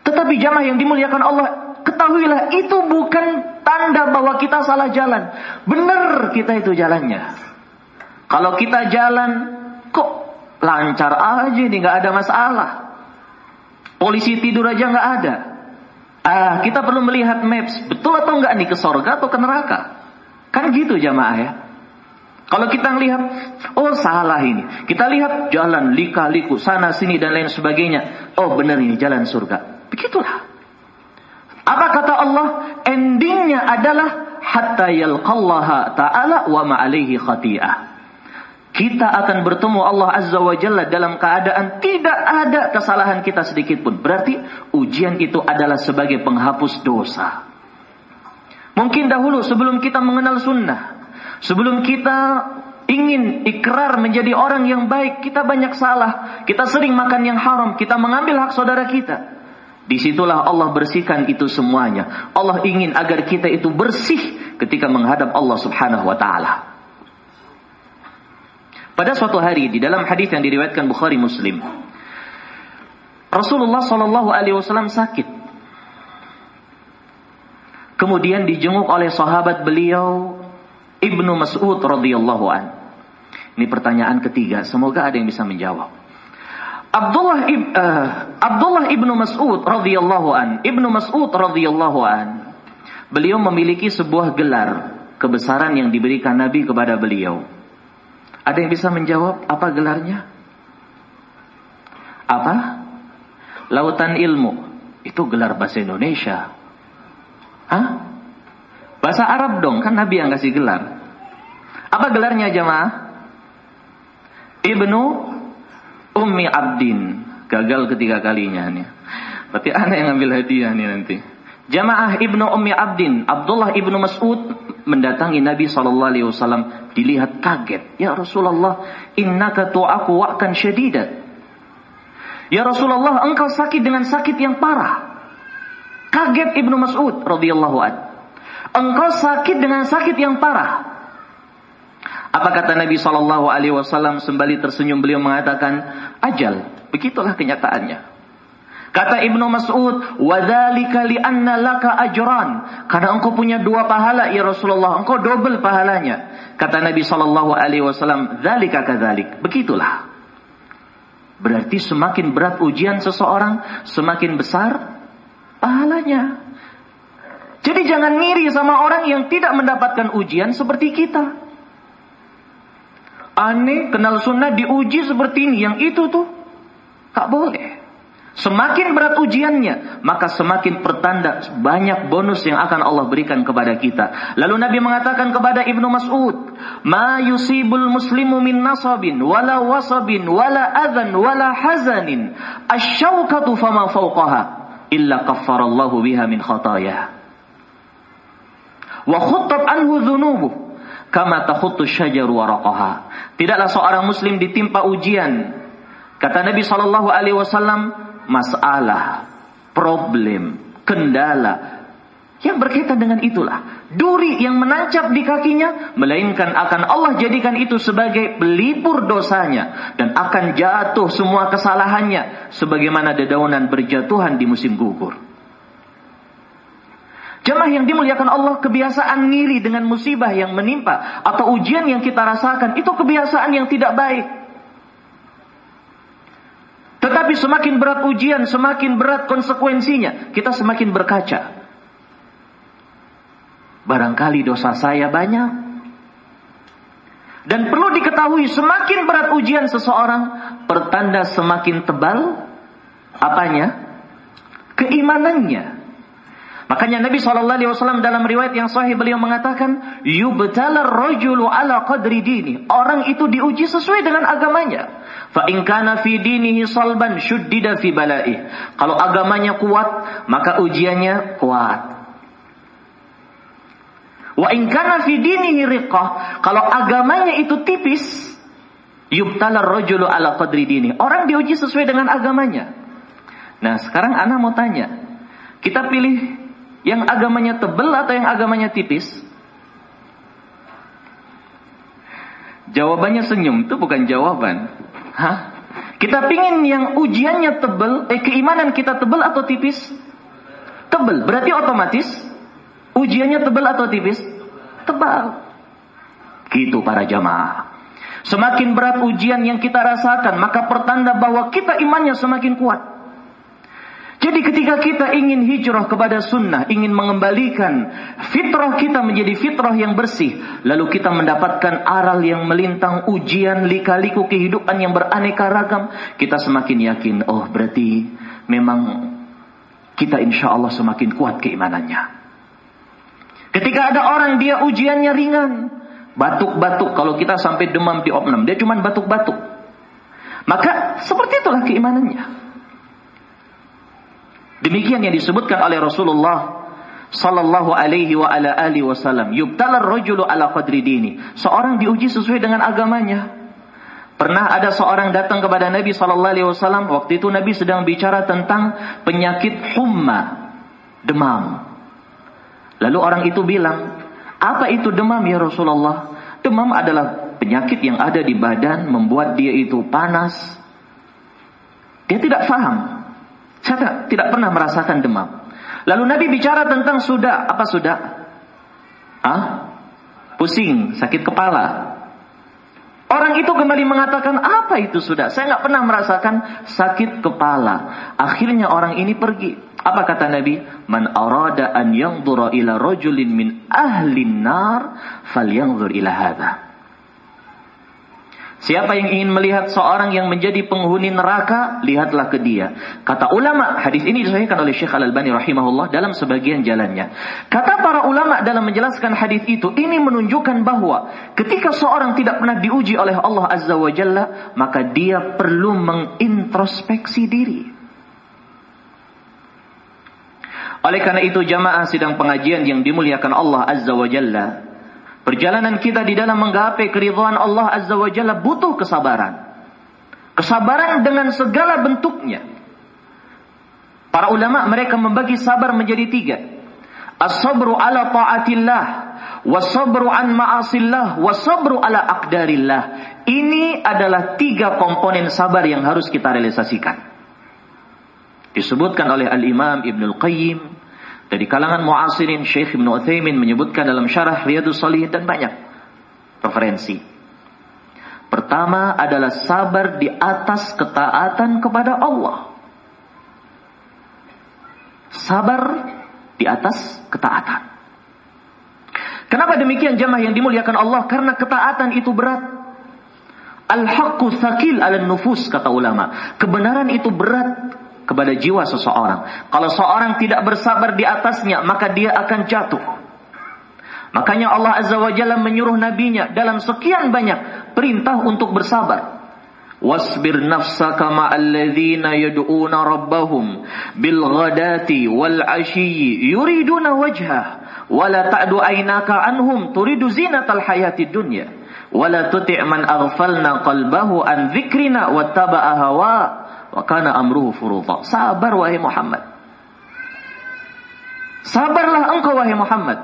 tetapi jamaah yang dimuliakan Allah, ketahuilah itu bukan tanda bahwa kita salah jalan. Benar kita itu jalannya. Kalau kita jalan, kok lancar aja nih, nggak ada masalah. Polisi tidur aja nggak ada. Ah, kita perlu melihat maps, betul atau enggak nih ke sorga atau ke neraka? Kan gitu jamaah ya. Kalau kita lihat, oh salah ini. Kita lihat jalan lika-liku sana sini dan lain sebagainya. Oh benar ini jalan surga. Begitulah. Apa kata Allah? Endingnya adalah hatta yalqallaha ta'ala wa ma'alaihi khati'ah. Kita akan bertemu Allah Azza wa Jalla dalam keadaan tidak ada kesalahan kita sedikit pun. Berarti ujian itu adalah sebagai penghapus dosa. Mungkin dahulu sebelum kita mengenal sunnah. Sebelum kita ingin ikrar menjadi orang yang baik, kita banyak salah. Kita sering makan yang haram, kita mengambil hak saudara kita. Di situlah Allah bersihkan itu semuanya. Allah ingin agar kita itu bersih ketika menghadap Allah subhanahu wa ta'ala. Pada suatu hari di dalam hadis yang diriwayatkan Bukhari Muslim, Rasulullah Shallallahu Alaihi Wasallam sakit. Kemudian dijenguk oleh sahabat beliau Ibnu Mas'ud radhiyallahu an. Ini pertanyaan ketiga, semoga ada yang bisa menjawab. Abdullah ib, uh, Abdullah ibnu Mas'ud radhiyallahu an. Ibnu Mas'ud radhiyallahu an. Beliau memiliki sebuah gelar kebesaran yang diberikan Nabi kepada beliau. Ada yang bisa menjawab apa gelarnya? Apa? Lautan ilmu. Itu gelar bahasa Indonesia. Hah? Bahasa Arab dong, kan Nabi yang kasih gelar. Apa gelarnya jemaah? Ibnu Ummi Abdin. Gagal ketiga kalinya nih. Berarti anak yang ngambil hadiah nih nanti. Jamaah Ibnu Ummi Abdin, Abdullah Ibnu Mas'ud mendatangi Nabi Shallallahu Alaihi Wasallam dilihat kaget. Ya Rasulullah, innaka tu'aku wa'kan syadidat. Ya Rasulullah, engkau sakit dengan sakit yang parah. Kaget Ibnu Mas'ud radhiyallahu an. Engkau sakit dengan sakit yang parah. Apa kata Nabi Shallallahu Alaihi Wasallam sembali tersenyum beliau mengatakan ajal begitulah kenyataannya. Kata Ibnu Mas'ud, "Wadzalika li'anna laka ajran." Karena engkau punya dua pahala ya Rasulullah, engkau double pahalanya. Kata Nabi sallallahu alaihi wasallam, "Dzalika kadzalik." Begitulah. Berarti semakin berat ujian seseorang, semakin besar pahalanya. Jadi jangan ngiri sama orang yang tidak mendapatkan ujian seperti kita aneh, kenal sunnah diuji seperti ini. Yang itu tuh tak boleh. Semakin berat ujiannya, maka semakin pertanda banyak bonus yang akan Allah berikan kepada kita. Lalu Nabi mengatakan kepada Ibnu Mas'ud, "Ma yusibul muslimu min nasabin wala wasabin wala adhan wala hazanin asyaukatu fama fawqaha illa kaffarallahu biha min khataya." Wa khuttat anhu dhunubuh kama takhuttu syajaru waraqaha. Tidaklah seorang muslim ditimpa ujian. Kata Nabi sallallahu alaihi wasallam, masalah, problem, kendala yang berkaitan dengan itulah. Duri yang menancap di kakinya melainkan akan Allah jadikan itu sebagai pelipur dosanya dan akan jatuh semua kesalahannya sebagaimana dedaunan berjatuhan di musim gugur. Jemaah yang dimuliakan Allah, kebiasaan ngiri dengan musibah yang menimpa atau ujian yang kita rasakan itu kebiasaan yang tidak baik. Tetapi semakin berat ujian, semakin berat konsekuensinya, kita semakin berkaca. Barangkali dosa saya banyak. Dan perlu diketahui semakin berat ujian seseorang, pertanda semakin tebal apanya? Keimanannya. Makanya Nabi SAW dalam riwayat yang sahih beliau mengatakan, Yubtala rajulu ala qadri dini. Orang itu diuji sesuai dengan agamanya. Fa in kana fi dinihi salban syuddida fi bala'i. Kalau agamanya kuat, maka ujiannya kuat. Wa in kana fi dinihi riqah. Kalau agamanya itu tipis, yubtala rajulu ala qadri dini. Orang diuji sesuai dengan agamanya. Nah, sekarang anak mau tanya. Kita pilih yang agamanya tebel atau yang agamanya tipis? Jawabannya senyum, itu bukan jawaban. Hah? Kita pingin yang ujiannya tebel, eh keimanan kita tebel atau tipis? Tebel, berarti otomatis ujiannya tebel atau tipis? Tebal. Gitu para jamaah. Semakin berat ujian yang kita rasakan, maka pertanda bahwa kita imannya semakin kuat. Jadi ketika kita ingin hijrah kepada sunnah, ingin mengembalikan fitrah kita menjadi fitrah yang bersih, lalu kita mendapatkan aral yang melintang ujian lika-liku kehidupan yang beraneka ragam, kita semakin yakin, oh berarti memang kita insya Allah semakin kuat keimanannya. Ketika ada orang dia ujiannya ringan, batuk-batuk, kalau kita sampai demam di opnam, dia cuma batuk-batuk. Maka seperti itulah keimanannya. Demikian yang disebutkan oleh Rasulullah sallallahu alaihi wa ala alihi wasallam. Yubtalar rajulu ala qadri dini. Seorang diuji sesuai dengan agamanya. Pernah ada seorang datang kepada Nabi sallallahu alaihi wasallam, waktu itu Nabi sedang bicara tentang penyakit humma, demam. Lalu orang itu bilang, "Apa itu demam ya Rasulullah?" Demam adalah penyakit yang ada di badan membuat dia itu panas. Dia tidak faham saya tidak pernah merasakan demam. Lalu Nabi bicara tentang sudah apa sudah? Ah? pusing, sakit kepala. Orang itu kembali mengatakan, apa itu sudah? Saya nggak pernah merasakan sakit kepala. Akhirnya orang ini pergi. Apa kata Nabi? Man arada an yanzura ila rajulin min ahli nar falyanzur ila hadha. Siapa yang ingin melihat seorang yang menjadi penghuni neraka, lihatlah ke dia. Kata ulama, hadis ini disahihkan oleh Syekh Al-Albani rahimahullah dalam sebagian jalannya. Kata para ulama dalam menjelaskan hadis itu, ini menunjukkan bahwa ketika seorang tidak pernah diuji oleh Allah Azza wa Jalla, maka dia perlu mengintrospeksi diri. Oleh karena itu jamaah sidang pengajian yang dimuliakan Allah Azza wa Jalla, Perjalanan kita di dalam menggapai keridhaan Allah Azza wa Jalla butuh kesabaran. Kesabaran dengan segala bentuknya. Para ulama mereka membagi sabar menjadi tiga. As-sabru ala ta'atillah. Was-sabru an ma'asillah. Was-sabru ala aqdarillah. Ini adalah tiga komponen sabar yang harus kita realisasikan. Disebutkan oleh Al-Imam Ibn Al-Qayyim dari kalangan muasirin Syekh Ibn Uthaymin menyebutkan dalam syarah Riyadus Salih dan banyak referensi. Pertama adalah sabar di atas ketaatan kepada Allah. Sabar di atas ketaatan. Kenapa demikian jamaah yang dimuliakan Allah? Karena ketaatan itu berat. Al-haqqu thaqil ala nufus kata ulama. Kebenaran itu berat kepada jiwa seseorang. Kalau seorang tidak bersabar di atasnya, maka dia akan jatuh. Makanya Allah Azza wa Jalla menyuruh nabinya dalam sekian banyak perintah untuk bersabar. Wasbir nafsaka ma'alladzina yad'una rabbahum bil ghadati wal ashiyyi yuriduna wajhah wala ta'du aynaka anhum turidu zinatal hayati dunya wala tuti' man aghfalna qalbahu an dzikrina wattaba'a hawa Wa kana amruhu furuta. Sabar wahai Muhammad. Sabarlah engkau wahai Muhammad.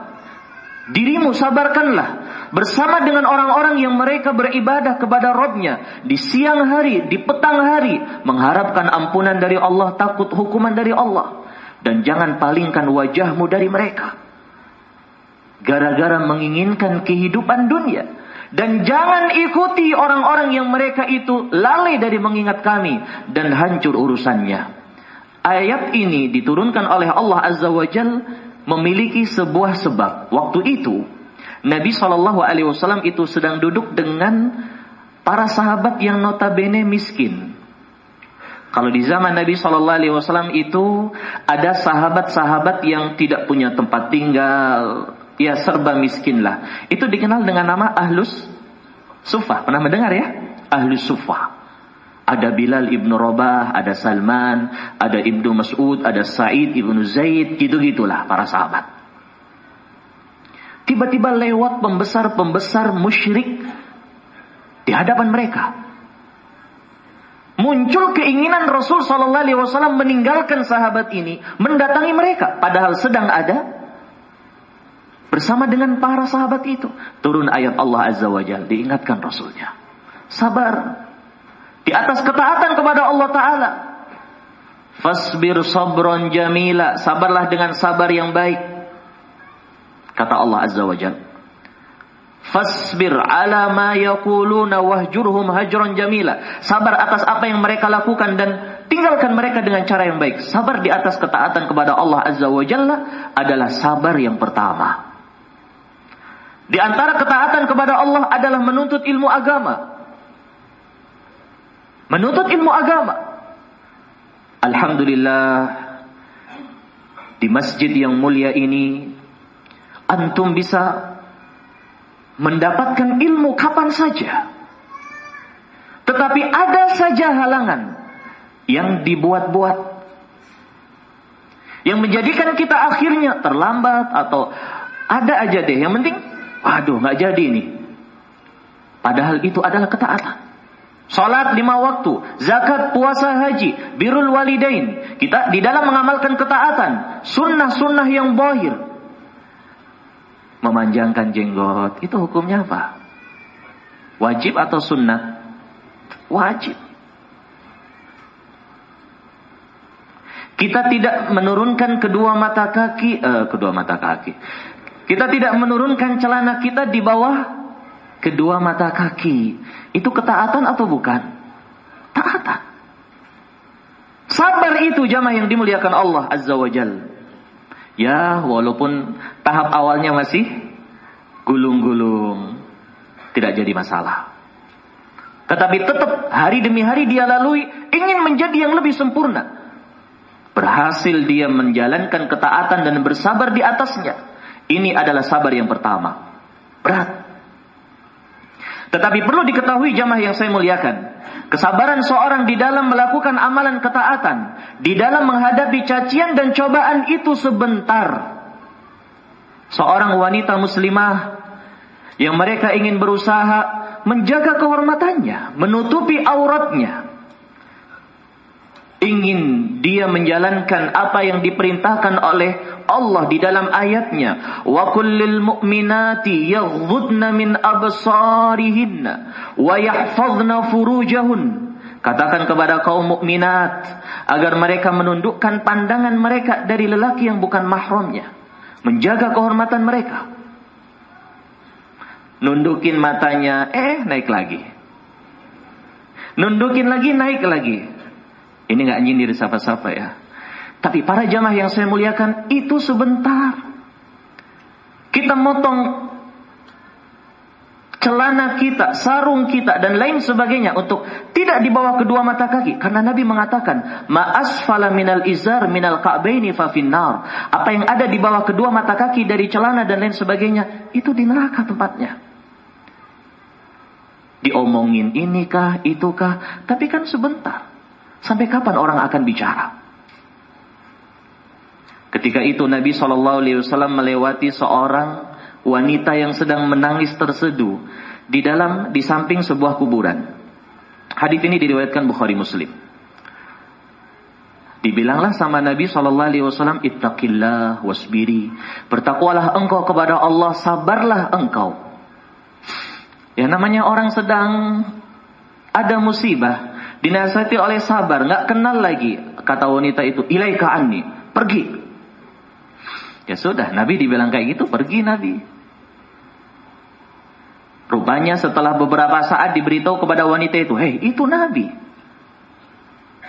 Dirimu sabarkanlah bersama dengan orang-orang yang mereka beribadah kepada Robnya di siang hari, di petang hari, mengharapkan ampunan dari Allah, takut hukuman dari Allah, dan jangan palingkan wajahmu dari mereka. Gara-gara menginginkan kehidupan dunia, dan jangan ikuti orang-orang yang mereka itu lalai dari mengingat kami dan hancur urusannya. Ayat ini diturunkan oleh Allah Azza wa Jal memiliki sebuah sebab. Waktu itu Nabi Shallallahu Alaihi Wasallam itu sedang duduk dengan para sahabat yang notabene miskin. Kalau di zaman Nabi Shallallahu Alaihi Wasallam itu ada sahabat-sahabat yang tidak punya tempat tinggal, ya serba miskin lah. Itu dikenal dengan nama Ahlus Sufah. Pernah mendengar ya? Ahlus Sufah. Ada Bilal ibnu Rabah, ada Salman, ada Ibnu Mas'ud, ada Sa'id ibnu Zaid, gitu-gitulah para sahabat. Tiba-tiba lewat pembesar-pembesar musyrik di hadapan mereka. Muncul keinginan Rasul Shallallahu Alaihi Wasallam meninggalkan sahabat ini, mendatangi mereka, padahal sedang ada Bersama dengan para sahabat itu. Turun ayat Allah Azza wa Jal. Diingatkan Rasulnya. Sabar. Di atas ketaatan kepada Allah Ta'ala. Fasbir sabron jamila. Sabarlah dengan sabar yang baik. Kata Allah Azza wa Jal. Fasbir ala ma yakuluna wahjurhum hajron jamila. Sabar atas apa yang mereka lakukan dan tinggalkan mereka dengan cara yang baik. Sabar di atas ketaatan kepada Allah Azza wa Jalla adalah sabar yang pertama. Di antara ketaatan kepada Allah adalah menuntut ilmu agama. Menuntut ilmu agama. Alhamdulillah di masjid yang mulia ini antum bisa mendapatkan ilmu kapan saja. Tetapi ada saja halangan yang dibuat-buat yang menjadikan kita akhirnya terlambat atau ada aja deh. Yang penting Waduh, nggak jadi ini. Padahal itu adalah ketaatan. Salat lima waktu, zakat, puasa, haji, birul walidain. Kita di dalam mengamalkan ketaatan, sunnah-sunnah yang bohir. Memanjangkan jenggot, itu hukumnya apa? Wajib atau sunnah? Wajib. Kita tidak menurunkan kedua mata kaki, eh, kedua mata kaki Kita tidak menurunkan celana kita di bawah kedua mata kaki. Itu ketaatan atau bukan? Taatan. Sabar itu jamaah yang dimuliakan Allah Azza wa Jal. Ya, walaupun tahap awalnya masih gulung-gulung. Tidak jadi masalah. Tetapi tetap hari demi hari dia lalui ingin menjadi yang lebih sempurna. Berhasil dia menjalankan ketaatan dan bersabar di atasnya. Ini adalah sabar yang pertama. Berat. Tetapi perlu diketahui jamaah yang saya muliakan. Kesabaran seorang di dalam melakukan amalan ketaatan. Di dalam menghadapi cacian dan cobaan itu sebentar. Seorang wanita muslimah yang mereka ingin berusaha menjaga kehormatannya, menutupi auratnya. Ingin dia menjalankan apa yang diperintahkan oleh Allah di dalam ayatnya. Wa kullil mu'minati yaghdudna min absarihinna wa yahfazna furujahun. Katakan kepada kaum mukminat agar mereka menundukkan pandangan mereka dari lelaki yang bukan mahramnya, menjaga kehormatan mereka nundukin matanya, eh naik lagi. Nundukin lagi, naik lagi. Ini nggak nyindir siapa-siapa ya. Tapi para jamaah yang saya muliakan, itu sebentar. Kita motong celana kita, sarung kita, dan lain sebagainya untuk tidak di bawah kedua mata kaki. Karena Nabi mengatakan, Ma'asfala minal izar minal ka'baini fa finnar. Apa yang ada di bawah kedua mata kaki dari celana dan lain sebagainya, itu di neraka tempatnya diomongin inikah, itukah, tapi kan sebentar. Sampai kapan orang akan bicara? Ketika itu Nabi Shallallahu Alaihi Wasallam melewati seorang wanita yang sedang menangis terseduh di dalam di samping sebuah kuburan. Hadis ini diriwayatkan Bukhari Muslim. Dibilanglah sama Nabi Shallallahu Alaihi Wasallam, Ittaqillah wasbiri. Bertakwalah engkau kepada Allah, sabarlah engkau. Ya namanya orang sedang ada musibah, dinasihati oleh sabar, nggak kenal lagi kata wanita itu, ilaika anni, pergi. Ya sudah, Nabi dibilang kayak gitu, pergi Nabi. Rupanya setelah beberapa saat diberitahu kepada wanita itu, hei itu Nabi.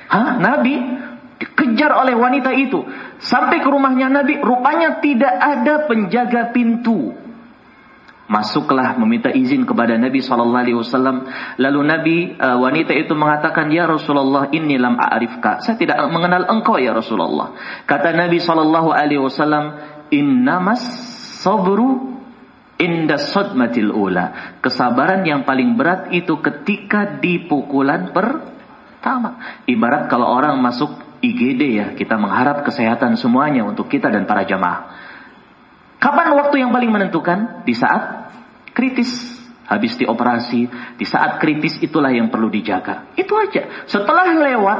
Hah, Nabi? Dikejar oleh wanita itu. Sampai ke rumahnya Nabi, rupanya tidak ada penjaga pintu. Masuklah meminta izin kepada Nabi Shallallahu Alaihi Wasallam. Lalu Nabi uh, wanita itu mengatakan, Ya Rasulullah, ini lam a'rifka. Saya tidak mengenal engkau ya Rasulullah. Kata Nabi Shallallahu Alaihi Wasallam, Innamas sabru inda sodmatil ula. Kesabaran yang paling berat itu ketika di pukulan pertama. Ibarat kalau orang masuk IGD ya, kita mengharap kesehatan semuanya untuk kita dan para jamaah. Kapan waktu yang paling menentukan? Di saat kritis. Habis dioperasi, di saat kritis itulah yang perlu dijaga. Itu aja. Setelah lewat,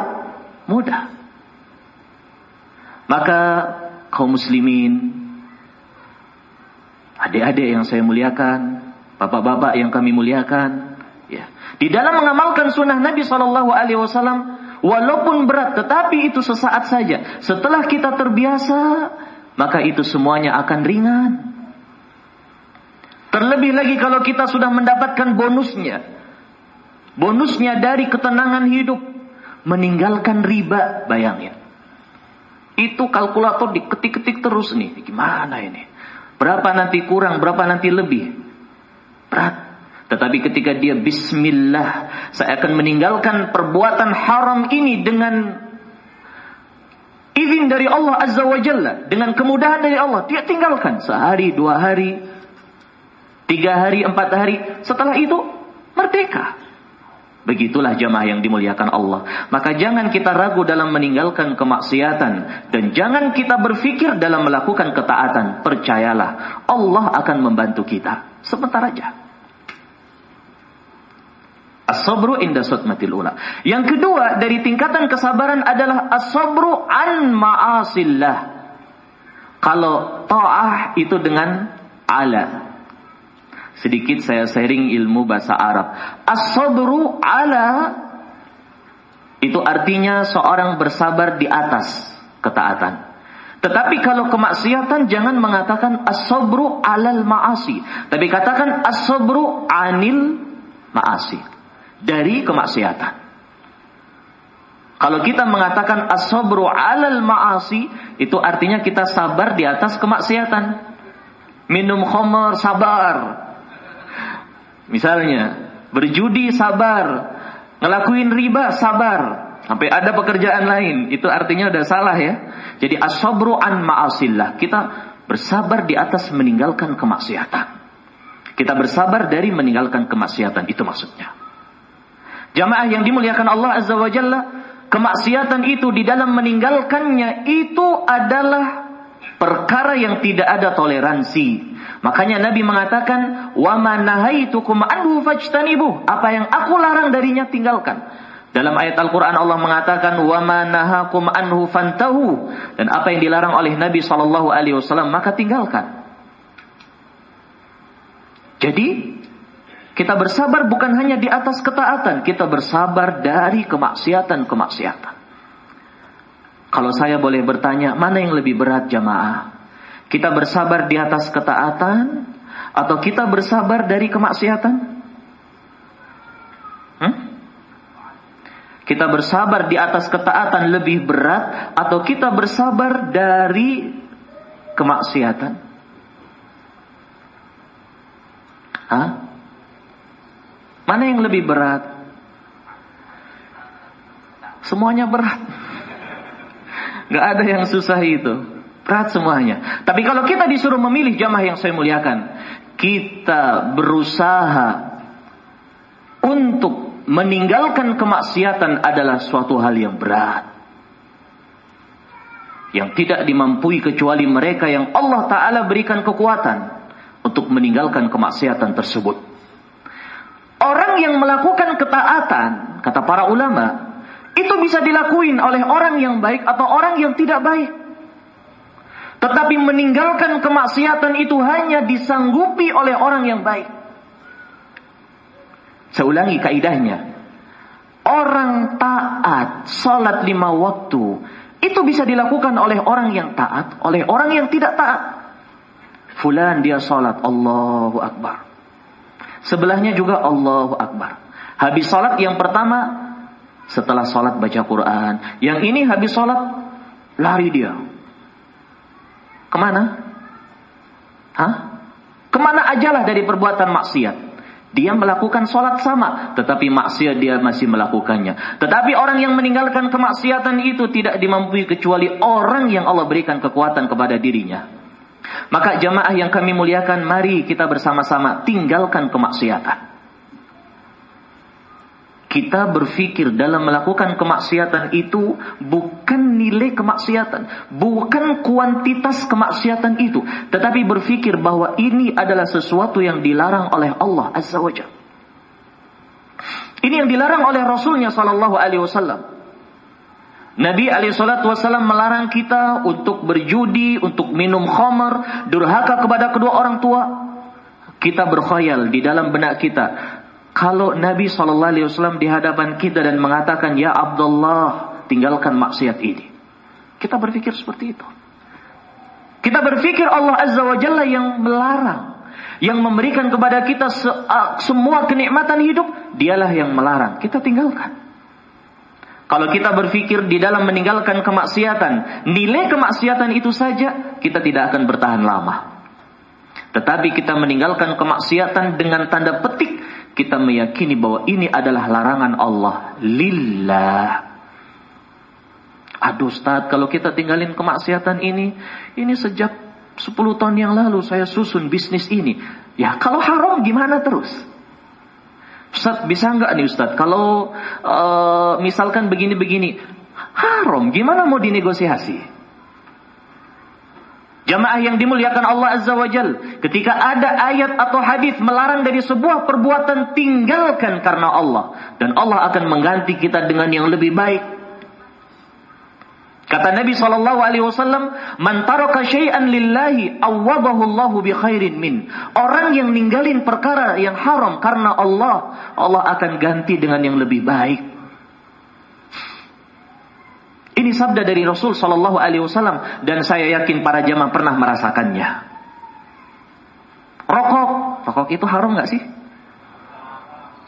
mudah. Maka kaum muslimin, adik-adik yang saya muliakan, bapak-bapak yang kami muliakan, ya. Di dalam mengamalkan sunnah Nabi Shallallahu Alaihi Wasallam, walaupun berat, tetapi itu sesaat saja. Setelah kita terbiasa, maka itu semuanya akan ringan. Terlebih lagi kalau kita sudah mendapatkan bonusnya. Bonusnya dari ketenangan hidup. Meninggalkan riba, bayangin. Itu kalkulator diketik-ketik terus nih. Gimana ini? Berapa nanti kurang, berapa nanti lebih? Berat. Tetapi ketika dia bismillah, saya akan meninggalkan perbuatan haram ini dengan izin dari Allah Azza wa Jalla dengan kemudahan dari Allah dia tinggalkan sehari dua hari tiga hari empat hari setelah itu merdeka Begitulah jamaah yang dimuliakan Allah. Maka jangan kita ragu dalam meninggalkan kemaksiatan. Dan jangan kita berfikir dalam melakukan ketaatan. Percayalah, Allah akan membantu kita. Sebentar aja. As-sabru inda sutmatil ula. Yang kedua dari tingkatan kesabaran adalah as-sabru an ma'asillah. Kalau ta'ah itu dengan ala. Sedikit saya sharing ilmu bahasa Arab. As-sabru ala itu artinya seorang bersabar di atas ketaatan. Tetapi kalau kemaksiatan jangan mengatakan as-sabru alal ma'asi. Tapi katakan as-sabru anil ma'asi. Dari kemaksiatan. Kalau kita mengatakan as-sabru alal ma'asi, itu artinya kita sabar di atas kemaksiatan. Minum khamar sabar. Misalnya, berjudi sabar, ngelakuin riba sabar, sampai ada pekerjaan lain, itu artinya udah salah ya. Jadi as-sabru an ma'asillah. Kita bersabar di atas meninggalkan kemaksiatan. Kita bersabar dari meninggalkan kemaksiatan, itu maksudnya. Jamaah yang dimuliakan Allah Azza wa Jalla, kemaksiatan itu di dalam meninggalkannya itu adalah perkara yang tidak ada toleransi. Makanya Nabi mengatakan, "Wa ma anhu fajtanibuh." Apa yang aku larang darinya tinggalkan. Dalam ayat Al-Qur'an Allah mengatakan, "Wa ma nahakum anhu fantahu." Dan apa yang dilarang oleh Nabi sallallahu alaihi wasallam maka tinggalkan. Jadi, kita bersabar bukan hanya di atas ketaatan, kita bersabar dari kemaksiatan-kemaksiatan. Kalau saya boleh bertanya, mana yang lebih berat jamaah? Kita bersabar di atas ketaatan atau kita bersabar dari kemaksiatan? Hmm? Kita bersabar di atas ketaatan lebih berat atau kita bersabar dari kemaksiatan? Hah? Mana yang lebih berat? Semuanya berat. Gak ada yang susah itu. Berat semuanya. Tapi kalau kita disuruh memilih jamaah yang saya muliakan. Kita berusaha untuk meninggalkan kemaksiatan adalah suatu hal yang berat. Yang tidak dimampui kecuali mereka yang Allah Ta'ala berikan kekuatan untuk meninggalkan kemaksiatan tersebut. Orang yang melakukan ketaatan, kata para ulama, itu bisa dilakuin oleh orang yang baik atau orang yang tidak baik. Tetapi meninggalkan kemaksiatan itu hanya disanggupi oleh orang yang baik. Saya ulangi kaidahnya. Orang taat, salat lima waktu, itu bisa dilakukan oleh orang yang taat, oleh orang yang tidak taat. Fulan dia salat, Allahu Akbar. Sebelahnya juga Allahu Akbar. Habis salat yang pertama setelah sholat baca Quran. Yang ini habis sholat lari dia. Ke mana? Hah? Ke mana ajalah dari perbuatan maksiat. Dia melakukan sholat sama, tetapi maksiat dia masih melakukannya. Tetapi orang yang meninggalkan kemaksiatan itu tidak dimampui kecuali orang yang Allah berikan kekuatan kepada dirinya. Maka jamaah yang kami muliakan, mari kita bersama-sama tinggalkan kemaksiatan kita berpikir dalam melakukan kemaksiatan itu bukan nilai kemaksiatan, bukan kuantitas kemaksiatan itu, tetapi berpikir bahwa ini adalah sesuatu yang dilarang oleh Allah Azza wa Jalla. Ini yang dilarang oleh Rasulnya Sallallahu Alaihi Wasallam. Nabi alaihi salatu wasallam melarang kita untuk berjudi, untuk minum khamar, durhaka kepada kedua orang tua. Kita berkhayal di dalam benak kita, kalau Nabi Shallallahu Alaihi Wasallam di hadapan kita dan mengatakan, Ya Abdullah, tinggalkan maksiat ini. Kita berpikir seperti itu. Kita berpikir Allah Azza wa Jalla yang melarang. Yang memberikan kepada kita se semua kenikmatan hidup. Dialah yang melarang. Kita tinggalkan. Kalau kita berpikir di dalam meninggalkan kemaksiatan, nilai kemaksiatan itu saja, kita tidak akan bertahan lama. Tetapi kita meninggalkan kemaksiatan dengan tanda petik kita meyakini bahwa ini adalah larangan Allah lillah. Aduh Ustaz, kalau kita tinggalin kemaksiatan ini, ini sejak 10 tahun yang lalu saya susun bisnis ini. Ya kalau haram gimana terus? Ustaz bisa nggak nih Ustaz? Kalau uh, misalkan begini-begini, haram gimana mau dinegosiasi? Jamaah yang dimuliakan Allah Azza wa Jal. Ketika ada ayat atau hadis melarang dari sebuah perbuatan, tinggalkan karena Allah. Dan Allah akan mengganti kita dengan yang lebih baik. Kata Nabi Shallallahu Alaihi Wasallam, "Man taraka syai'an lillahi, awwabahu Allahu bi khairin min." Orang yang ninggalin perkara yang haram karena Allah, Allah akan ganti dengan yang lebih baik. Ini sabda dari Rasul Shallallahu Alaihi Wasallam dan saya yakin para jamaah pernah merasakannya. Rokok, rokok itu haram nggak sih?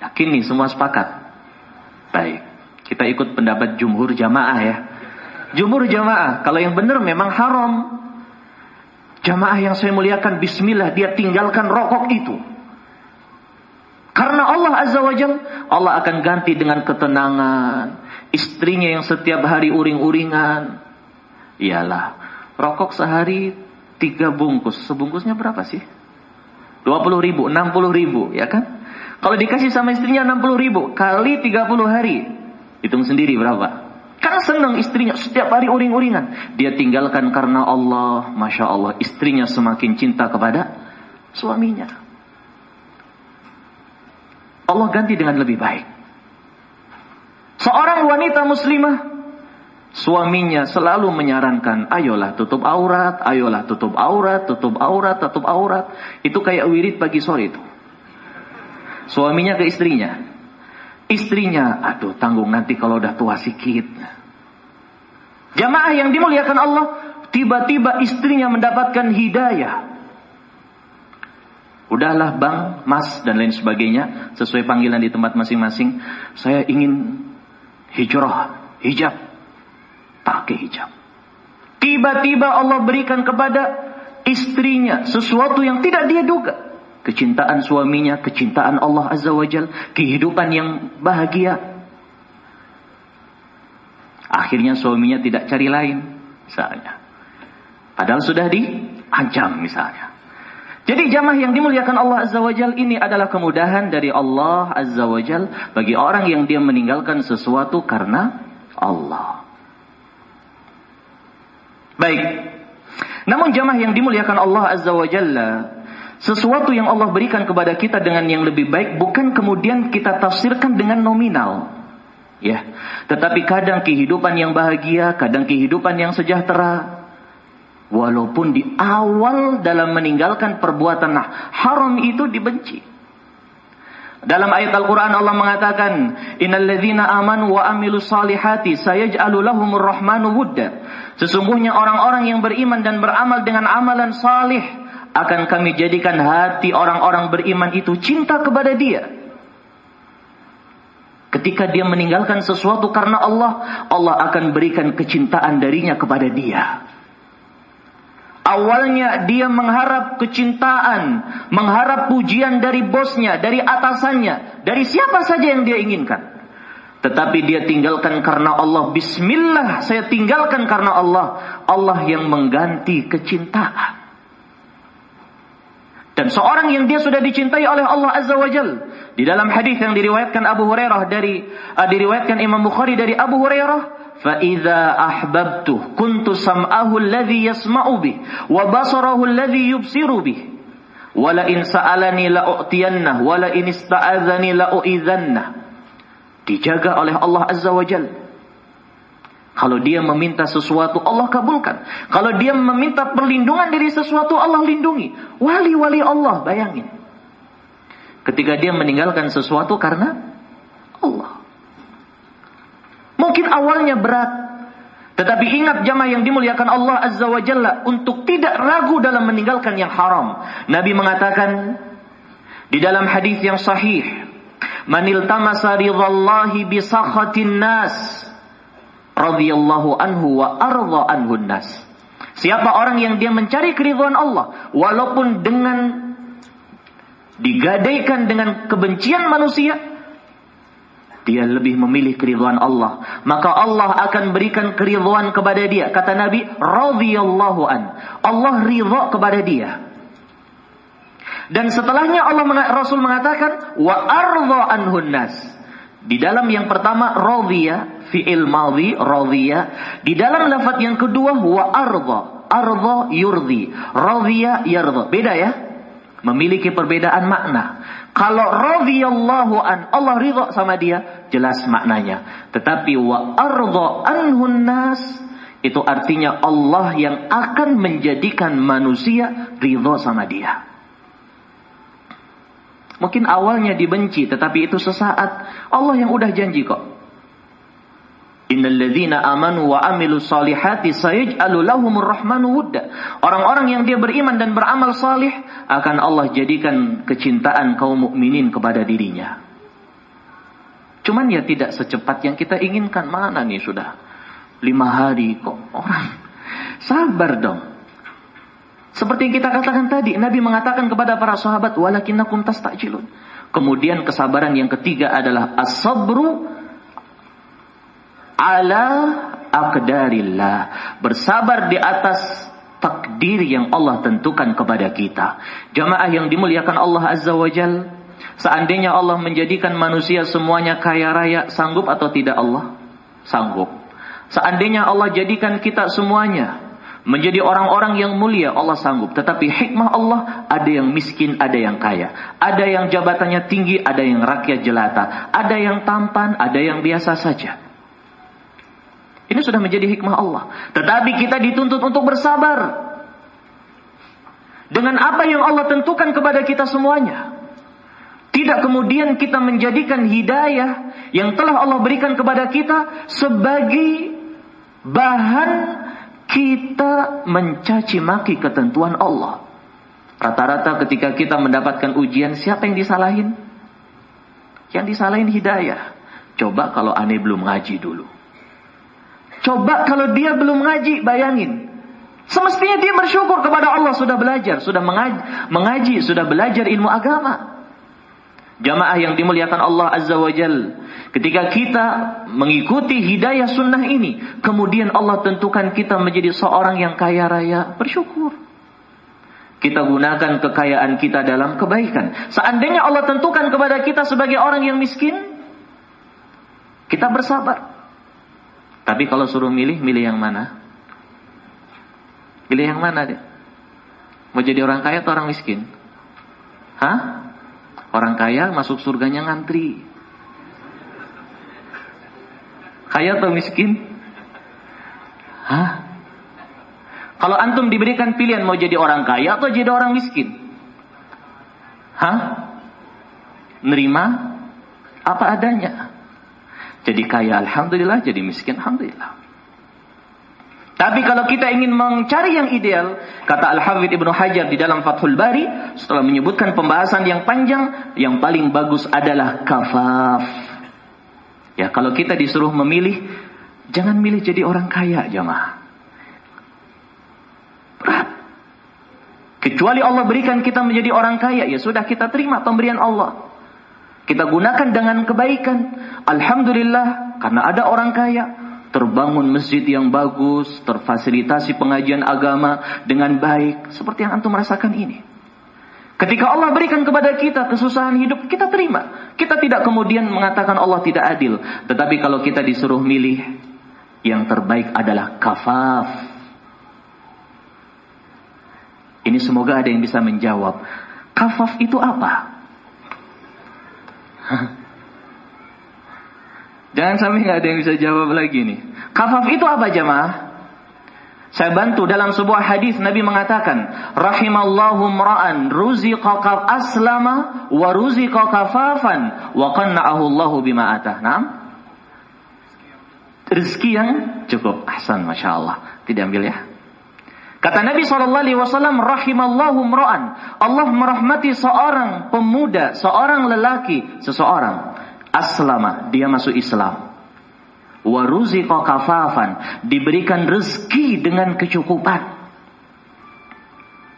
Yakin nih semua sepakat. Baik, kita ikut pendapat jumhur jamaah ya. Jumhur jamaah, kalau yang benar memang haram. Jamaah yang saya muliakan, bismillah, dia tinggalkan rokok itu. Karena Allah Azza wa Jal, Allah akan ganti dengan ketenangan, istrinya yang setiap hari uring-uringan. Iyalah, rokok sehari tiga bungkus. Sebungkusnya berapa sih? 20 ribu, 60 ribu, ya kan? Kalau dikasih sama istrinya 60 ribu, kali 30 hari. Hitung sendiri berapa? Karena senang istrinya setiap hari uring-uringan. Dia tinggalkan karena Allah, Masya Allah. Istrinya semakin cinta kepada suaminya. Allah ganti dengan lebih baik. Seorang wanita muslimah, suaminya selalu menyarankan, ayolah tutup aurat, ayolah tutup aurat, tutup aurat, tutup aurat. Itu kayak wirid pagi sore itu. Suaminya ke istrinya. Istrinya, aduh tanggung nanti kalau udah tua sikit. Jamaah yang dimuliakan Allah, tiba-tiba istrinya mendapatkan hidayah. Udahlah bang, mas, dan lain sebagainya. Sesuai panggilan di tempat masing-masing. Saya ingin hijrah, hijab. Pakai hijab. Tiba-tiba Allah berikan kepada istrinya sesuatu yang tidak dia duga. Kecintaan suaminya, kecintaan Allah Azza wa Jal, kehidupan yang bahagia. Akhirnya suaminya tidak cari lain, misalnya. Padahal sudah diancam misalnya. Jadi jamaah yang dimuliakan Allah Azza wa Jal ini adalah kemudahan dari Allah Azza wa Jal bagi orang yang dia meninggalkan sesuatu karena Allah. Baik. Namun jamaah yang dimuliakan Allah Azza wa Jalla, sesuatu yang Allah berikan kepada kita dengan yang lebih baik bukan kemudian kita tafsirkan dengan nominal. Ya. Tetapi kadang kehidupan yang bahagia, kadang kehidupan yang sejahtera, walaupun di awal dalam meninggalkan perbuatan nah, haram itu dibenci. Dalam ayat Al-Quran Allah mengatakan, Innalladzina amanu wa amilu salihati sayaj'alu lahumur rahmanu wudda. Sesungguhnya orang-orang yang beriman dan beramal dengan amalan salih akan kami jadikan hati orang-orang beriman itu cinta kepada dia. Ketika dia meninggalkan sesuatu karena Allah, Allah akan berikan kecintaan darinya kepada dia. Awalnya dia mengharap kecintaan, mengharap pujian dari bosnya, dari atasannya, dari siapa saja yang dia inginkan. Tetapi dia tinggalkan karena Allah. Bismillah, saya tinggalkan karena Allah. Allah yang mengganti kecintaan dan seorang yang dia sudah dicintai oleh Allah Azza wa Jal. Di dalam hadis yang diriwayatkan Abu Hurairah dari uh, diriwayatkan Imam Bukhari dari Abu Hurairah, "Fa idza ahbabtu kuntu sam'ahu alladhi yasma'u bih wa basarahu alladhi yubsiru سَأَلَنِي Wala in sa'alani la'u'tiyannah, wala in ista'azani. Dijaga oleh Allah Azza wa Jalla kalau dia meminta sesuatu, Allah kabulkan. Kalau dia meminta perlindungan dari sesuatu, Allah lindungi. Wali-wali Allah, bayangin. Ketika dia meninggalkan sesuatu karena Allah. Mungkin awalnya berat. Tetapi ingat jamaah yang dimuliakan Allah Azza wa Jalla untuk tidak ragu dalam meninggalkan yang haram. Nabi mengatakan di dalam hadis yang sahih, "Manil tamasa ridhallahi bi sakhatin nas." Radhiyallahu anhu wa arda anhu nas. Siapa orang yang dia mencari keriduan Allah walaupun dengan digadaikan dengan kebencian manusia dia lebih memilih keriduan Allah. Maka Allah akan berikan keriduan kepada dia. Kata Nabi radhiyallahu an. Allah ridha kepada dia. Dan setelahnya Allah Rasul mengatakan wa arda anhun nas di dalam yang pertama radhiya fi'il madhi radhiya. Di dalam lafaz yang kedua wa arda. Arda yurdi. Radhiya yarda. Beda ya? Memiliki perbedaan makna. Kalau radhiyallahu an Allah ridha sama dia, jelas maknanya. Tetapi wa arda anhun nas itu artinya Allah yang akan menjadikan manusia ridha sama dia. Mungkin awalnya dibenci, tetapi itu sesaat. Allah yang udah janji kok. Innalladzina amanu wa amilu salihati sayaj'alu lahumur rahmanu wudda. Orang-orang yang dia beriman dan beramal salih akan Allah jadikan kecintaan kaum mukminin kepada dirinya. Cuman ya tidak secepat yang kita inginkan. Mana nih sudah lima hari kok orang. Sabar dong. Seperti yang kita katakan tadi, Nabi mengatakan kepada para sahabat, walakinnakum tastajilun. Kemudian kesabaran yang ketiga adalah as-sabru ala aqdarillah. Bersabar di atas takdir yang Allah tentukan kepada kita. Jamaah yang dimuliakan Allah Azza wa Jal. Seandainya Allah menjadikan manusia semuanya kaya raya, sanggup atau tidak Allah? Sanggup. Seandainya Allah jadikan kita semuanya menjadi orang-orang yang mulia, Allah sanggup. Tetapi hikmah Allah, ada yang miskin, ada yang kaya. Ada yang jabatannya tinggi, ada yang rakyat jelata. Ada yang tampan, ada yang biasa saja. Ini sudah menjadi hikmah Allah. Tetapi kita dituntut untuk bersabar. Dengan apa yang Allah tentukan kepada kita semuanya. Tidak kemudian kita menjadikan hidayah yang telah Allah berikan kepada kita sebagai bahan kita mencaci maki ketentuan Allah. Rata-rata ketika kita mendapatkan ujian, siapa yang disalahin? Yang disalahin hidayah. Coba kalau aneh belum ngaji dulu. Coba kalau dia belum ngaji, bayangin. Semestinya dia bersyukur kepada Allah sudah belajar, sudah mengaji, mengaji sudah belajar ilmu agama. Jamaah yang dimuliakan Allah Azza wa Jal. Ketika kita mengikuti hidayah sunnah ini. Kemudian Allah tentukan kita menjadi seorang yang kaya raya. Bersyukur. Kita gunakan kekayaan kita dalam kebaikan. Seandainya Allah tentukan kepada kita sebagai orang yang miskin. Kita bersabar. Tapi kalau suruh milih, milih yang mana? Pilih yang mana deh? Mau jadi orang kaya atau orang miskin? Hah? Orang kaya masuk surganya ngantri. Kaya atau miskin? Hah? Kalau antum diberikan pilihan mau jadi orang kaya atau jadi orang miskin? Hah? Nerima apa adanya? Jadi kaya alhamdulillah, jadi miskin alhamdulillah. Tapi kalau kita ingin mencari yang ideal, kata Al-Hafidh Ibnu Hajar di dalam Fathul Bari, setelah menyebutkan pembahasan yang panjang, yang paling bagus adalah kafaf. Ya, kalau kita disuruh memilih, jangan milih jadi orang kaya, jamaah. Berat. Kecuali Allah berikan kita menjadi orang kaya, ya sudah kita terima pemberian Allah. Kita gunakan dengan kebaikan. Alhamdulillah, karena ada orang kaya, terbangun masjid yang bagus, terfasilitasi pengajian agama dengan baik, seperti yang antum merasakan ini. Ketika Allah berikan kepada kita kesusahan hidup, kita terima. Kita tidak kemudian mengatakan Allah tidak adil. Tetapi kalau kita disuruh milih, yang terbaik adalah kafaf. Ini semoga ada yang bisa menjawab. Kafaf itu apa? Jangan sampai nggak ada yang bisa jawab lagi nih. Kafaf itu apa jemaah? Saya bantu dalam sebuah hadis Nabi mengatakan, rahimallahu mra'an ruziqa aslama wa ruziqa kafafan wa qanna'ahu Allahu bima atah. Naam? Rezeki yang cukup. Ahsan, Masya Allah. Tidak ambil ya. Kata Nabi SAW, rahimallahu mra'an. Allah merahmati seorang pemuda, seorang lelaki, seseorang. Aslama, dia masuk Islam. Waruziqa kafafan, diberikan rezeki dengan kecukupan.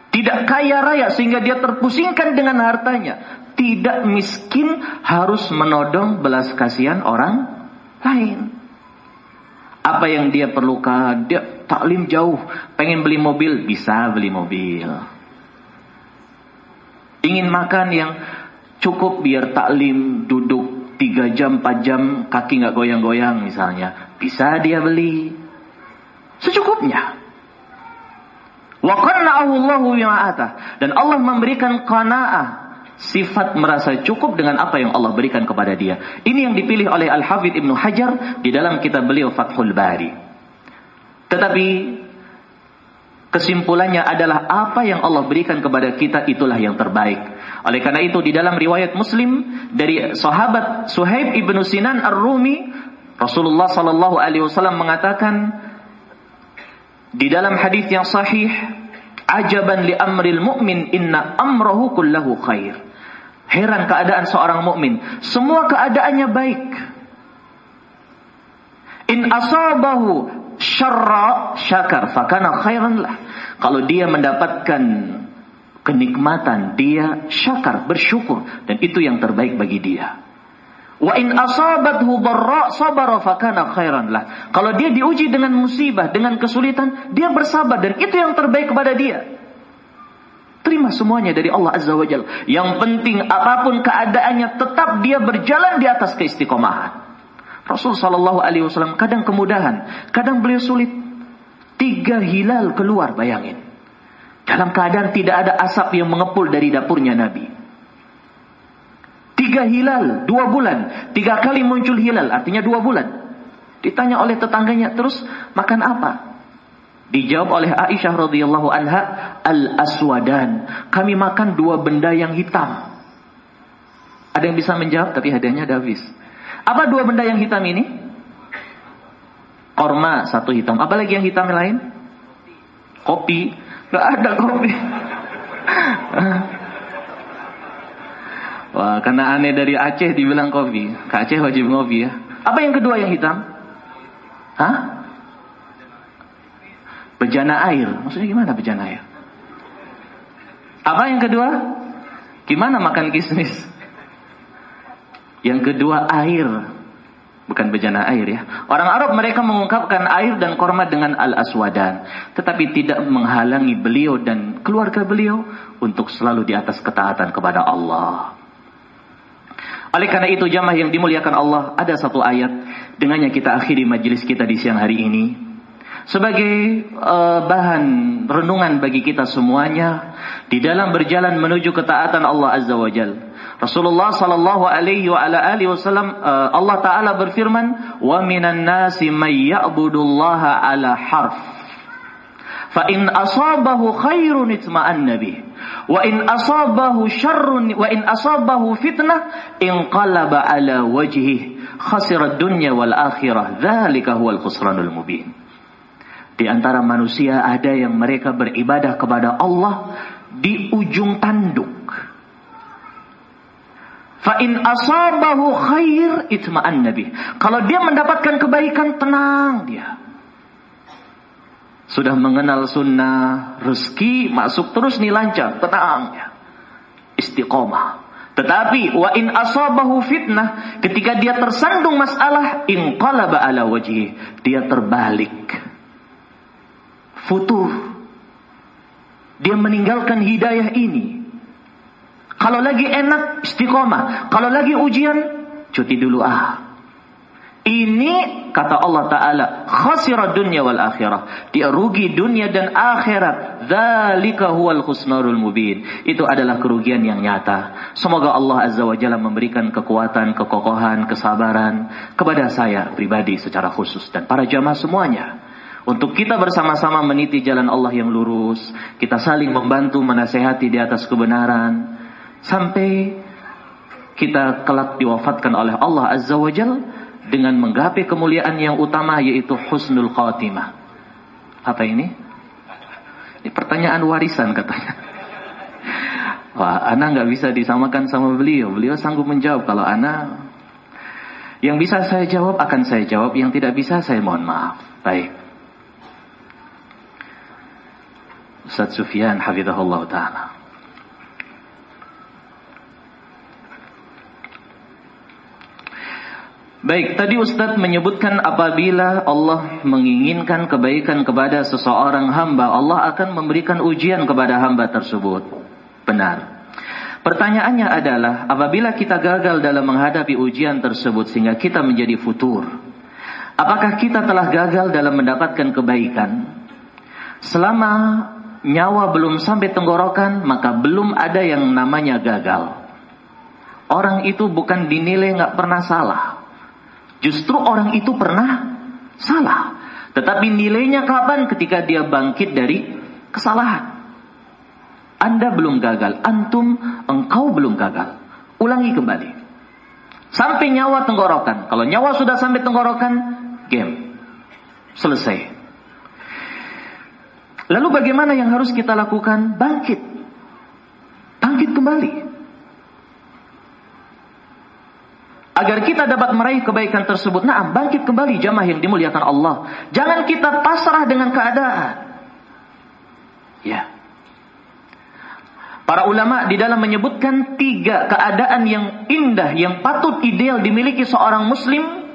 Tidak kaya raya sehingga dia terpusingkan dengan hartanya. Tidak miskin harus menodong belas kasihan orang lain. Apa yang dia perlukan? Dia taklim jauh, pengen beli mobil, bisa beli mobil. Ingin makan yang cukup biar taklim duduk 3 jam, 4 jam, kaki nggak goyang-goyang misalnya. Bisa dia beli. Secukupnya. Dan Allah memberikan qanaah sifat merasa cukup dengan apa yang Allah berikan kepada dia. Ini yang dipilih oleh Al-Hafidh Ibnu Hajar di dalam kitab beliau Fathul Bari. Tetapi kesimpulannya adalah apa yang Allah berikan kepada kita itulah yang terbaik. Oleh karena itu di dalam riwayat Muslim dari sahabat Suhaib ibnu Sinan Ar-Rumi Rasulullah sallallahu alaihi wasallam mengatakan di dalam hadis yang sahih, "Ajaban li amril mu'min inna amrahu kullahu khair." Heran keadaan seorang mukmin, semua keadaannya baik. In asabahu syarra syakar fakana khairan lah. Kalau dia mendapatkan kenikmatan, dia syakar, bersyukur dan itu yang terbaik bagi dia. Wa in asabathu dharra sabara fakana khairan lah. Kalau dia diuji dengan musibah, dengan kesulitan, dia bersabar dan itu yang terbaik kepada dia. Terima semuanya dari Allah Azza wa Jalla. Yang penting apa pun keadaannya tetap dia berjalan di atas keistiqomahan. Rasul Shallallahu Alaihi Wasallam kadang kemudahan, kadang beliau sulit. Tiga hilal keluar, bayangin. Dalam keadaan tidak ada asap yang mengepul dari dapurnya Nabi. Tiga hilal, dua bulan. Tiga kali muncul hilal, artinya dua bulan. Ditanya oleh tetangganya, terus makan apa? Dijawab oleh Aisyah radhiyallahu anha, al-aswadan. Kami makan dua benda yang hitam. Ada yang bisa menjawab, tapi hadiahnya ada habis. Apa dua benda yang hitam ini? Korma satu hitam. Apa lagi yang hitam lain? Kopi. Gak ada kopi. Wah, karena aneh dari Aceh dibilang kopi. Ke Aceh wajib ngopi ya. Apa yang kedua yang hitam? Hah? Bejana air. Maksudnya gimana bejana air? Apa yang kedua? Gimana makan kismis? Yang kedua air. Bukan bejana air ya. Orang Arab mereka mengungkapkan air dan korma dengan al-aswadan. Tetapi tidak menghalangi beliau dan keluarga beliau untuk selalu di atas ketaatan kepada Allah. Oleh karena itu jamaah yang dimuliakan Allah, ada satu ayat dengannya kita akhiri majelis kita di siang hari ini sebagai uh, bahan renungan bagi kita semuanya di dalam berjalan menuju ketaatan Allah Azza wa Jalla. Rasulullah sallallahu alaihi wa ala alihi wasallam uh, Allah taala berfirman, "Wa minan nasi may ya'budullaha ala harf." Fa in asabahu khairun itma'anna bih. Wa in asabahu syarrun wa in asabahu fitnah inqalaba ala wajhihi khasira dunya wal akhirah. Dzalika huwal khusranul mubin. Di antara manusia ada yang mereka beribadah kepada Allah di ujung tanduk Fa in asabahu khair itma'an nabi. Kalau dia mendapatkan kebaikan tenang dia. Sudah mengenal sunnah, rezeki masuk terus nih lancar, tenang ya. Istiqomah. Tetapi wa in asabahu fitnah, ketika dia tersandung masalah, inqalaba ala wajhi, dia terbalik. Futur. Dia meninggalkan hidayah ini. Kalau lagi enak istiqomah. Kalau lagi ujian cuti dulu ah. Ini kata Allah Ta'ala khasirah dunia wal akhirah. Dia rugi dunia dan akhirat. Dzalika huwal khusnarul mubin. Itu adalah kerugian yang nyata. Semoga Allah Azza wa Jalla memberikan kekuatan, kekokohan, kesabaran kepada saya pribadi secara khusus dan para jamaah semuanya. Untuk kita bersama-sama meniti jalan Allah yang lurus, kita saling membantu menasehati di atas kebenaran, sampai kita kelak diwafatkan oleh Allah Azza wa Jal dengan menggapai kemuliaan yang utama yaitu husnul khatimah. Apa ini? Ini pertanyaan warisan katanya. Wah, Ana nggak bisa disamakan sama beliau. Beliau sanggup menjawab. Kalau Ana yang bisa saya jawab akan saya jawab, yang tidak bisa saya mohon maaf. Baik. Ustaz Sufyan hafizahullah taala. Baik, tadi Ustadz menyebutkan apabila Allah menginginkan kebaikan kepada seseorang hamba, Allah akan memberikan ujian kepada hamba tersebut. Benar. Pertanyaannya adalah, apabila kita gagal dalam menghadapi ujian tersebut sehingga kita menjadi futur, apakah kita telah gagal dalam mendapatkan kebaikan? Selama nyawa belum sampai tenggorokan, maka belum ada yang namanya gagal. Orang itu bukan dinilai nggak pernah salah Justru orang itu pernah salah. Tetapi nilainya kapan ketika dia bangkit dari kesalahan. Anda belum gagal, antum engkau belum gagal. Ulangi kembali. Sampai nyawa tenggorokan. Kalau nyawa sudah sampai tenggorokan, game. Selesai. Lalu bagaimana yang harus kita lakukan? Bangkit. Bangkit kembali. Agar kita dapat meraih kebaikan tersebut. Nah, bangkit kembali jamaah yang dimuliakan Allah. Jangan kita pasrah dengan keadaan. Ya. Para ulama di dalam menyebutkan tiga keadaan yang indah, yang patut ideal dimiliki seorang muslim.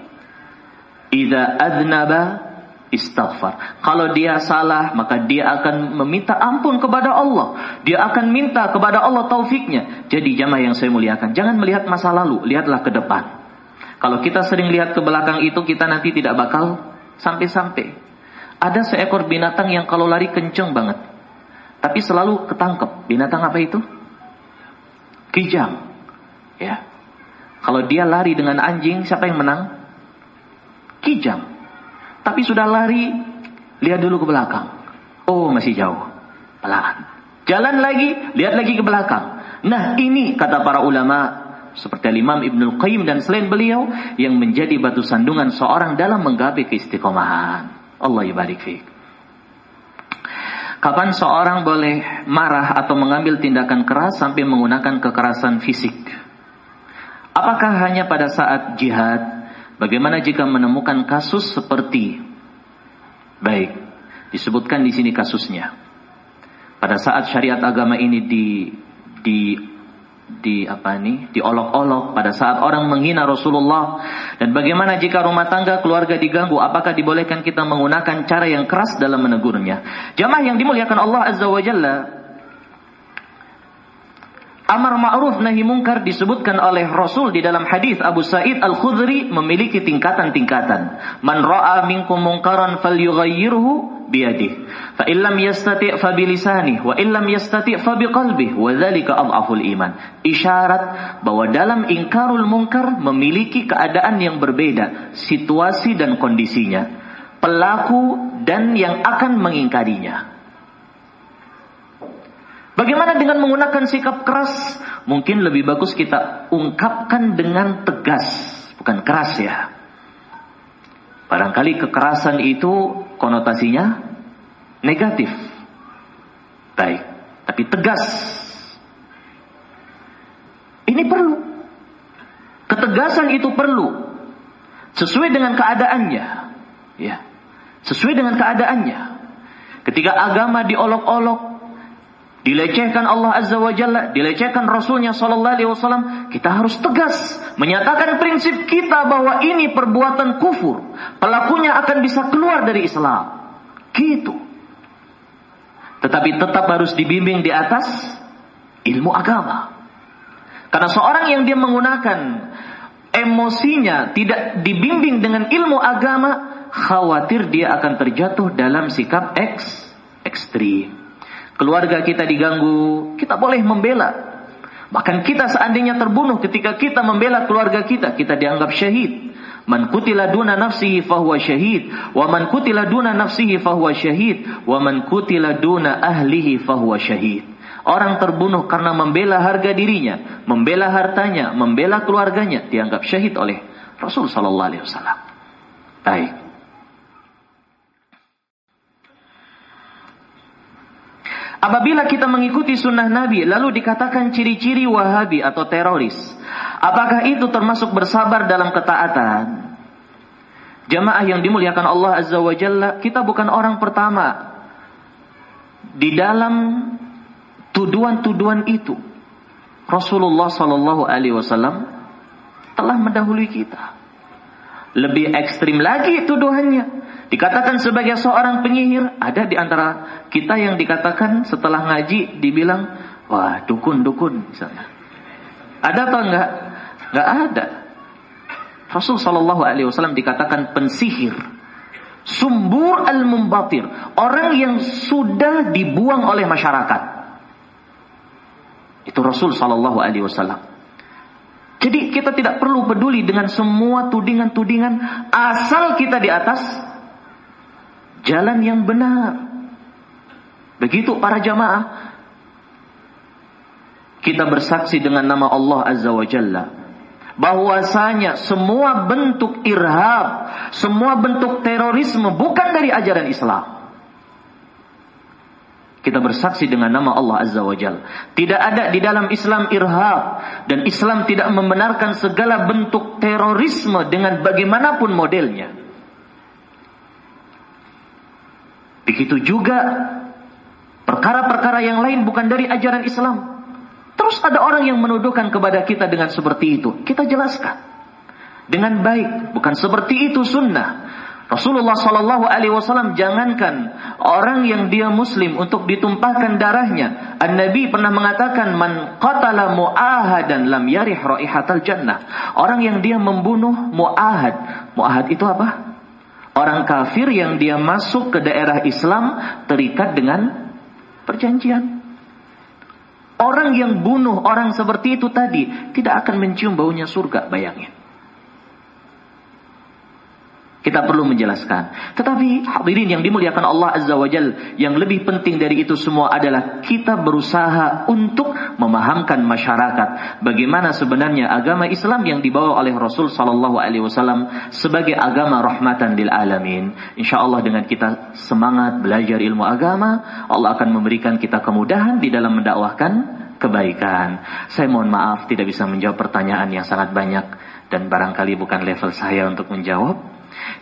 Ida adnaba istighfar. Kalau dia salah, maka dia akan meminta ampun kepada Allah. Dia akan minta kepada Allah taufiknya. Jadi jamaah yang saya muliakan, jangan melihat masa lalu, lihatlah ke depan. Kalau kita sering lihat ke belakang itu, kita nanti tidak bakal sampai-sampai. Ada seekor binatang yang kalau lari kenceng banget. Tapi selalu ketangkep. Binatang apa itu? Kijang. Ya. Kalau dia lari dengan anjing, siapa yang menang? Kijang. Tapi sudah lari, lihat dulu ke belakang. Oh, masih jauh. Pelan. Jalan lagi, lihat lagi ke belakang. Nah, ini kata para ulama seperti Imam Ibnul Qayyim dan selain beliau yang menjadi batu sandungan seorang dalam menggapai keistiqomahan. Allah ibarik fiqh. Kapan seorang boleh marah atau mengambil tindakan keras sampai menggunakan kekerasan fisik? Apakah hanya pada saat jihad? Bagaimana jika menemukan kasus seperti baik disebutkan di sini kasusnya. Pada saat syariat agama ini di di di apa nih diolok-olok pada saat orang menghina Rasulullah dan bagaimana jika rumah tangga keluarga diganggu apakah dibolehkan kita menggunakan cara yang keras dalam menegurnya jamaah yang dimuliakan Allah azza wa jalla Amar ma'ruf nahi mungkar disebutkan oleh Rasul di dalam hadis Abu Sa'id Al-Khudri memiliki tingkatan-tingkatan. Man ra'a minkum mungkaran falyughayyirhu biyadih. Fa illam yastati' fa bilisanih wa illam yastati' fa biqalbih wa dzalika adhaful iman. Isyarat bahwa dalam ingkarul mungkar memiliki keadaan yang berbeda, situasi dan kondisinya, pelaku dan yang akan mengingkarinya. Bagaimana dengan menggunakan sikap keras? Mungkin lebih bagus kita ungkapkan dengan tegas, bukan keras ya. Barangkali kekerasan itu konotasinya negatif. Baik, tapi tegas. Ini perlu. Ketegasan itu perlu. Sesuai dengan keadaannya. Ya. Sesuai dengan keadaannya. Ketika agama diolok-olok, dilecehkan Allah Azza wa Jalla, dilecehkan Rasulnya Sallallahu Alaihi Wasallam, kita harus tegas menyatakan prinsip kita bahwa ini perbuatan kufur, pelakunya akan bisa keluar dari Islam. Gitu. Tetapi tetap harus dibimbing di atas ilmu agama. Karena seorang yang dia menggunakan emosinya tidak dibimbing dengan ilmu agama, khawatir dia akan terjatuh dalam sikap eks ekstrim keluarga kita diganggu, kita boleh membela. Bahkan kita seandainya terbunuh ketika kita membela keluarga kita, kita dianggap syahid. Man kutila duna nafsihi fahuwa syahid, wa man kutila duna nafsihi fahuwa syahid, wa man kutila duna ahlihi fahuwa syahid. Orang terbunuh karena membela harga dirinya, membela hartanya, membela keluarganya, dianggap syahid oleh Rasul sallallahu alaihi wasallam. Baik. Apabila kita mengikuti sunnah Nabi, lalu dikatakan ciri-ciri wahabi atau teroris. Apakah itu termasuk bersabar dalam ketaatan? Jamaah yang dimuliakan Allah Azza wa Jalla, kita bukan orang pertama di dalam tuduhan-tuduhan itu. Rasulullah Sallallahu Alaihi Wasallam telah mendahului kita. Lebih ekstrim lagi tuduhannya. Dikatakan sebagai seorang penyihir, ada di antara kita yang dikatakan setelah ngaji dibilang, wah dukun-dukun misalnya. Ada atau enggak? Enggak ada. Rasul Wasallam dikatakan pensihir, sumbur al mumbatir, orang yang sudah dibuang oleh masyarakat. Itu Rasul Wasallam. Jadi kita tidak perlu peduli dengan semua tudingan-tudingan asal kita di atas jalan yang benar. Begitu para jamaah. Kita bersaksi dengan nama Allah Azza wa Jalla. bahwasanya semua bentuk irhab, semua bentuk terorisme bukan dari ajaran Islam. Kita bersaksi dengan nama Allah Azza wa Jal. Tidak ada di dalam Islam irhab. Dan Islam tidak membenarkan segala bentuk terorisme dengan bagaimanapun modelnya. Begitu juga perkara-perkara yang lain bukan dari ajaran Islam. Terus ada orang yang menuduhkan kepada kita dengan seperti itu. Kita jelaskan. Dengan baik. Bukan seperti itu sunnah. Rasulullah Shallallahu Alaihi Wasallam jangankan orang yang dia Muslim untuk ditumpahkan darahnya. An Nabi pernah mengatakan man qatala muahadan lam yarih raihatal jannah. Orang yang dia membunuh muahad. Muahad itu apa? Orang kafir yang dia masuk ke daerah Islam terikat dengan perjanjian. Orang yang bunuh orang seperti itu tadi tidak akan mencium baunya surga, bayangin. Kita perlu menjelaskan. Tetapi hadirin yang dimuliakan Allah Azza wa Jal, yang lebih penting dari itu semua adalah kita berusaha untuk memahamkan masyarakat bagaimana sebenarnya agama Islam yang dibawa oleh Rasul sallallahu alaihi wasallam sebagai agama rahmatan lil alamin. Insyaallah dengan kita semangat belajar ilmu agama, Allah akan memberikan kita kemudahan di dalam mendakwahkan kebaikan. Saya mohon maaf tidak bisa menjawab pertanyaan yang sangat banyak dan barangkali bukan level saya untuk menjawab.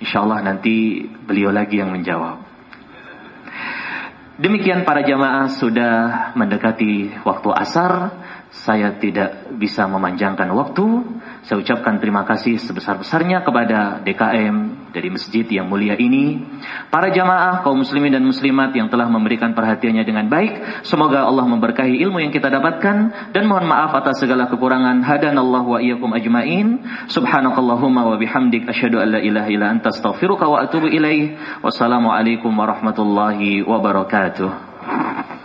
Insya Allah nanti beliau lagi yang menjawab. Demikian para jamaah sudah mendekati waktu asar. Saya tidak bisa memanjangkan waktu. Saya ucapkan terima kasih sebesar-besarnya kepada DKM dari masjid yang mulia ini. Para jamaah kaum muslimin dan muslimat yang telah memberikan perhatiannya dengan baik. Semoga Allah memberkahi ilmu yang kita dapatkan. Dan mohon maaf atas segala kekurangan. Hadanallah wa iyyakum ajmain. Subhanakallahumma wa bihamdik. Asyadu an la ilaha ila anta astaghfiruka wa atubu ilaih. Wassalamualaikum warahmatullahi wabarakatuh.